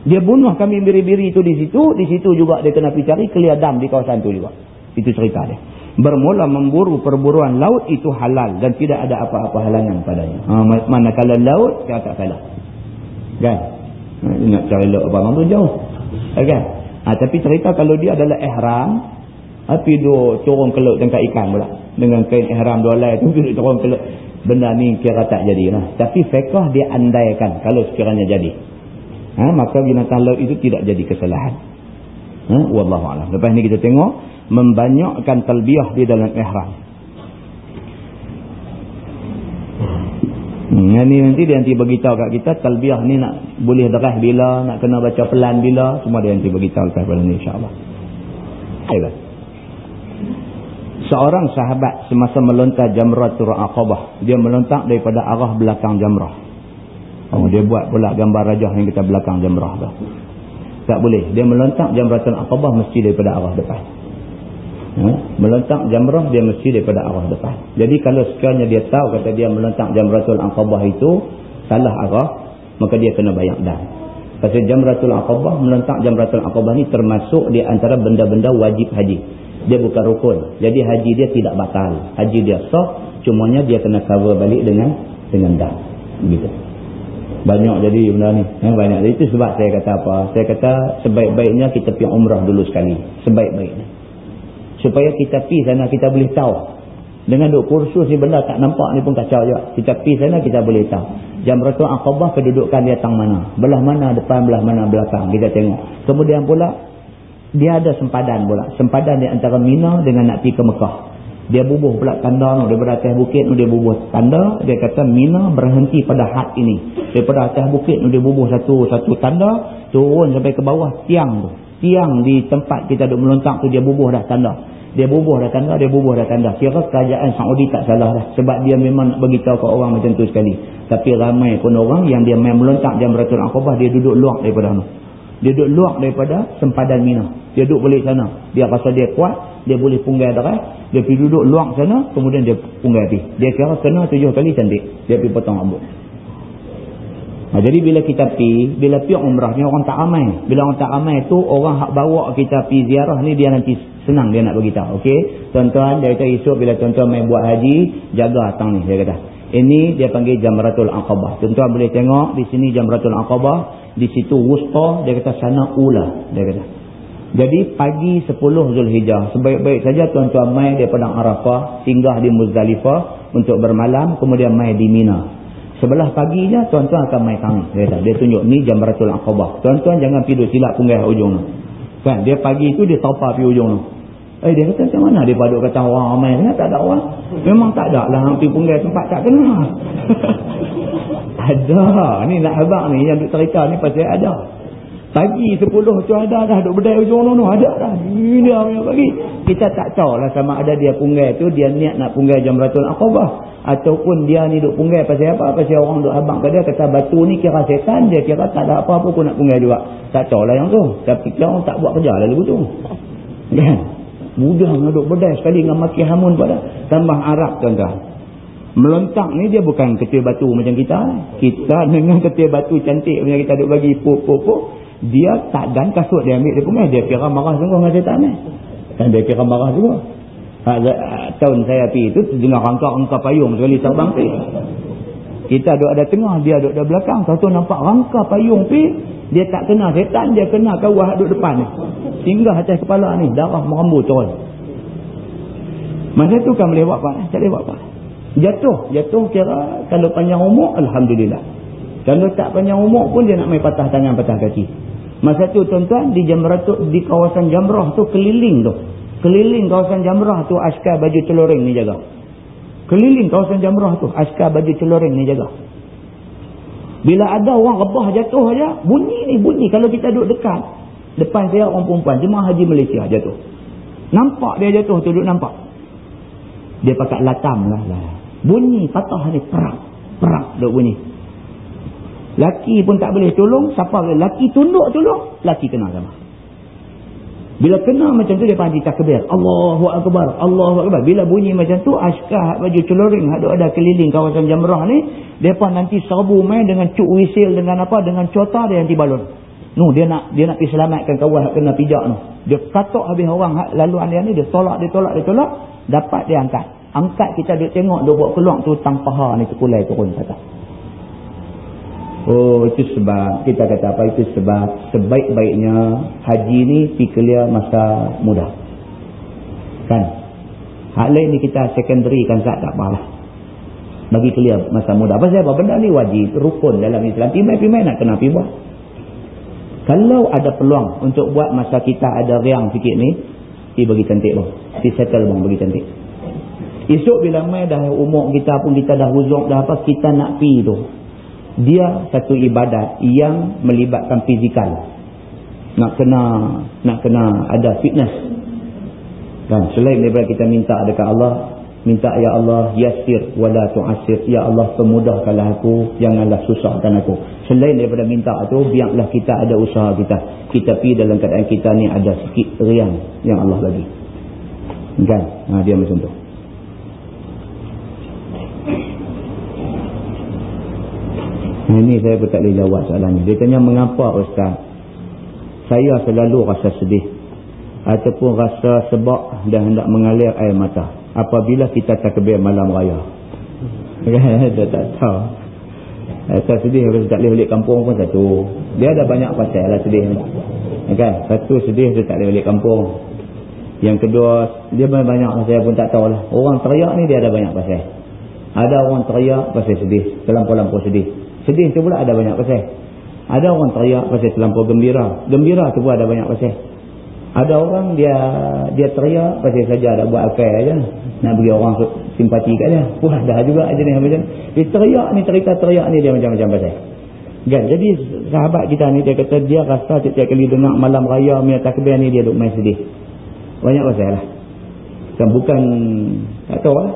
Speaker 1: Dia bunuh kami biri-biri itu di situ, di situ juga dia kena pergi cari clear dam di kawasan itu juga. Itu cerita dia. Bermula memburu perburuan laut itu halal dan tidak ada apa-apa halangan padanya. Ha, manakala laut, dia tak salah. Kan? Ha, nak cari laut apa-apa tu jauh. Kan? Ha, tapi cerita kalau dia adalah ihram, tapi duduk corong keluk tengah ikan pula. Dengan kain ihram dua lai tu <laughs> duduk corong keluk. Benda ni kira tak jadilah. Tapi fiqah dia andaikan kalau sekiranya jadi. Ha, maka binatang laut itu tidak jadi kesalahan. Ha, Wallahu'alam. Lepas ni kita tengok, membanyakkan talbiah di dalam ihram. Hmm, yang ni nanti dia nanti beritahu kat kita talbiah ni nak boleh derah bila, nak kena baca pelan bila, semua dia nanti beritahu kat kita insya-Allah. Ayolah. Seorang sahabat semasa melontar jamratul aqabah, dia melontar daripada arah belakang jamrah. Oh, dia buat pula gambar rajah yang kita belakang jamrah tu. Tak boleh. Dia melontar jamratul aqabah mesti daripada arah depan. Ha? Melentak jamrah dia mesti daripada arah depan. Jadi kalau sekiranya dia tahu kata dia melentak jamratul aqabah itu salah arah, maka dia kena bayar dah. Pasal jamratul aqabah, melentak jamratul aqabah ni termasuk di antara benda-benda wajib haji. Dia bukan rukun. Jadi haji dia tidak batal. Haji dia sah, cumanya dia kena cover balik dengan dengan dah. Begitu. Banyak jadi benda ni. Eh, banyak. Itu sebab saya kata apa? Saya kata sebaik-baiknya kita pergi umrah dulu sekali. Sebaik-baiknya. Supaya kita pi sana kita boleh tahu. Dengan duk kursus ni benda tak nampak ni pun kacau juga. Kita pi sana kita boleh tahu. Jamratul aqabah kedudukan dia tang mana? Belah mana depan belah mana belakang. Kita tengok. Kemudian pula dia ada sempadan pula. Sempadan di antara Mina dengan nak pergi ke Mekah dia bubuh pula tanda tu. Daripada atas bukit tu dia bubuh tanda. Dia kata Mina berhenti pada had ini. Daripada atas bukit tu dia bubuh satu satu tanda. Turun sampai ke bawah tiang tu. Tiang di tempat kita duduk melontak tu dia bubuh dah tanda. Dia bubuh dah tanda dia bubuh dah tanda. Kira kerajaan Saudi tak salah dah sebab dia memang nak beritahu ke orang macam tu sekali. Tapi ramai pun orang yang dia main melontak Jamratul Aqabah dia duduk luar daripada sana dia duduk luar daripada sempadan Mina dia duduk balik sana dia rasa dia kuat dia boleh punggai darah Dia pergi duduk luang sana, kemudian dia punggai api. Dia kira kena tujuh kali cantik. Dia pergi potong rambut. Ha, jadi bila kita pi, bila pi umrah ni orang tak ramai. Bila orang tak ramai tu orang hak bawa kita pi ziarah ni dia nanti senang dia nak beritahu. Okey. Tuan-tuan dia kata esok bila tuan-tuan main buat haji, jaga atang ni dia kata. Ini dia panggil Jamratul Aqabah. Tuan-tuan boleh tengok di sini Jamratul Aqabah, di situ Wusta, dia kata sana Ula, dia kata. Jadi pagi 10 Zulhijjah, sebaik-baik saja tuan-tuan main di padang Arafah, singgah di Muzdalifah untuk bermalam, kemudian main di Mina. Sebelah paginya tuan-tuan akan main tangan. Dia, dia tunjuk ni Jamratul Aqabah. Tuan-tuan jangan pergi silap punggah ujung tu. Kan? Dia pagi tu dia topar pergi ujung tu. Eh dia kata macam mana dia paduk kata orang ramai kan? Tak ada orang. Memang tak ada lah hampir punggah tempat tak kena. <laughs> ada. Ni nak abang ni yang duk cerita ni pasal ada. Pagi sepuluh tu ada dah duk berdaya ujung tu ada dah. Ini dia pagi. Kita tak tahu lah sama ada dia punggah tu dia niat nak punggah Jamratul Aqabah. Ataupun dia ni duk punggai pasal apa? Pasal orang duk ke dia kata batu ni kira setan dia kira tak ada apa-apa pun nak punggai juga. Tak tahu lah yang tu. Tapi kita orang tak buat kerja lah lagu tu. Kan? Mudah duk berdaya sekali dengan maki hamun pada. Tambah Arab tuan-tuan. Melontak ni dia bukan ketil batu macam kita kita <laughs> dengan ketil batu cantik macam kita duk bagi puk-puk-puk dia tak dan kasut dia ambil punggai dia kira marah sungguh dengan setan ni kan dia kira marah juga Ha, tahun saya pergi itu dengar rangka-rangka payung sekali terbang pergi. Kita duduk ada tengah, dia duduk ada belakang. Tahu-tahu nampak rangka payung pergi, dia tak kena setan, dia kena kawah duduk depan ni. Singgah atas kepala ni, darah merambut turun. Masa tu kan boleh buat apa? Tak boleh buat apa? Jatuh. Jatuh kira kalau panjang umur, Alhamdulillah. Kalau tak panjang umur pun dia nak main patah tangan, patah kaki. Masa tu tuan-tuan, di, di kawasan Jamrah tu keliling tu. Keliling kawasan Jamrah tu askar baju celoring ni jaga. Keliling kawasan Jamrah tu askar baju celoring ni jaga. Bila ada orang rebah jatuh aja, bunyi ni bunyi kalau kita duduk dekat. Depan saya orang perempuan, jemaah haji Malaysia jatuh. Nampak dia jatuh tu duduk nampak. Dia pakai latam lah. lah. Bunyi patah ni perak. Perak duduk bunyi. Laki pun tak boleh tolong. Siapa laki tunduk tolong, laki kena sama. Bila kena macam tu dia panggil takbir. Allahu Akbar. Allahu Akbar. Bila bunyi macam tu askar baju celoring ada ada keliling kawasan jamrah ni. Mereka nanti serbu main dengan cuk wisil dengan apa. Dengan cota dia nanti balon. No, dia nak dia nak pergi selamatkan kawan kena pijak tu. Dia katok habis orang laluan dia ni. Dia tolak, dia tolak, dia tolak. Dapat dia angkat. Angkat kita dia tengok dia buat keluar tu tanpa ha ni terkulai turun kata. Oh itu sebab kita kata apa itu sebab sebaik-baiknya haji ni fikirnya masa muda. Kan? Hal lain ni kita secondary kan tak tak apalah. Bagi clear masa muda. Apa sebab benda ni wajib rukun dalam Islam. Pimai-pimai nak kena pergi buat. Kalau ada peluang untuk buat masa kita ada riang sikit ni, pergi bagi cantik bang. Pergi settle bang bagi cantik. Esok bila mai dah umur kita pun kita dah huzuk dah apa kita nak pi tu dia satu ibadat yang melibatkan fizikal. Nak kena nak kena ada fitness. Kan? Selain daripada kita minta dekat Allah minta ya Allah yasir wala tu'asir ya Allah pemudahkanlah aku janganlah susahkan aku. Selain daripada minta tu biarlah kita ada usaha kita. Kita pi dalam keadaan kita ni ada sikit riang yang Allah bagi. Kan? Ha, dia macam tu Ini saya pun tak boleh jawab soalan ni. Dia tanya mengapa Ustaz? Saya selalu rasa sedih. Ataupun rasa sebab dan hendak mengalir air mata. Apabila kita takbir malam raya. <laughs> Dia tak tahu. Saya sedih kalau tak boleh balik kampung pun satu. Dia ada banyak pasal lah sedih ni. Kan? Satu sedih dia tak boleh balik kampung. Yang kedua, dia banyak-banyak saya pun tak tahu lah. Orang teriak ni dia ada banyak pasal. Ada orang teriak pasal sedih. Terlampau-lampau sedih. Sedih tu pula ada banyak pasal. Ada orang teriak pasal terlampau gembira. Gembira tu pun ada banyak pasal. Ada orang dia dia teriak pasal saja ada buat affair aja. Nak bagi orang simpati kat dia. Wah dah juga ni macam. Dia teriak ni cerita teriak ni dia macam-macam pasal. Kan? Jadi sahabat kita ni dia kata dia rasa setiap kali dengar malam raya minat takbir ni dia duk main sedih. Banyak pasal lah. Dan bukan tak tahu lah.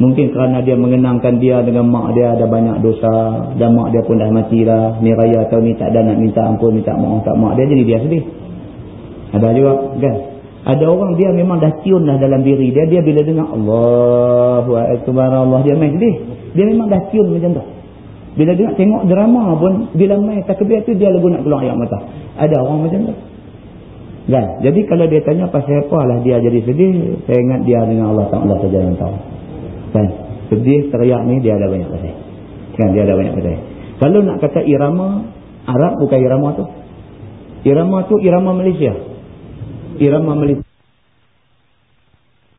Speaker 1: Mungkin kerana dia mengenangkan dia dengan mak dia ada banyak dosa. Dan mak dia pun dah mati lah. Ni raya tahun ni tak ada nak minta ampun, minta maaf tak mak dia. Jadi dia sedih. Ada juga kan. Ada orang dia memang dah cium dah dalam diri dia. Dia bila dengar Allahu Akbar Allah dia main sedih. Dia memang dah cium macam tu. Bila dengar tengok drama pun bila main takbir tu dia lagu nak keluar air mata. Ada orang macam tu. Kan? Jadi kalau dia tanya pasal apa lah dia jadi sedih. Saya ingat dia dengan Allah Ta'ala saja yang tahu. Kan? Sedih teriak ni dia ada banyak pasal. Kan? Dia ada banyak pasal. Kalau nak kata irama Arab bukan irama tu. Irama tu irama Malaysia irama Malaysia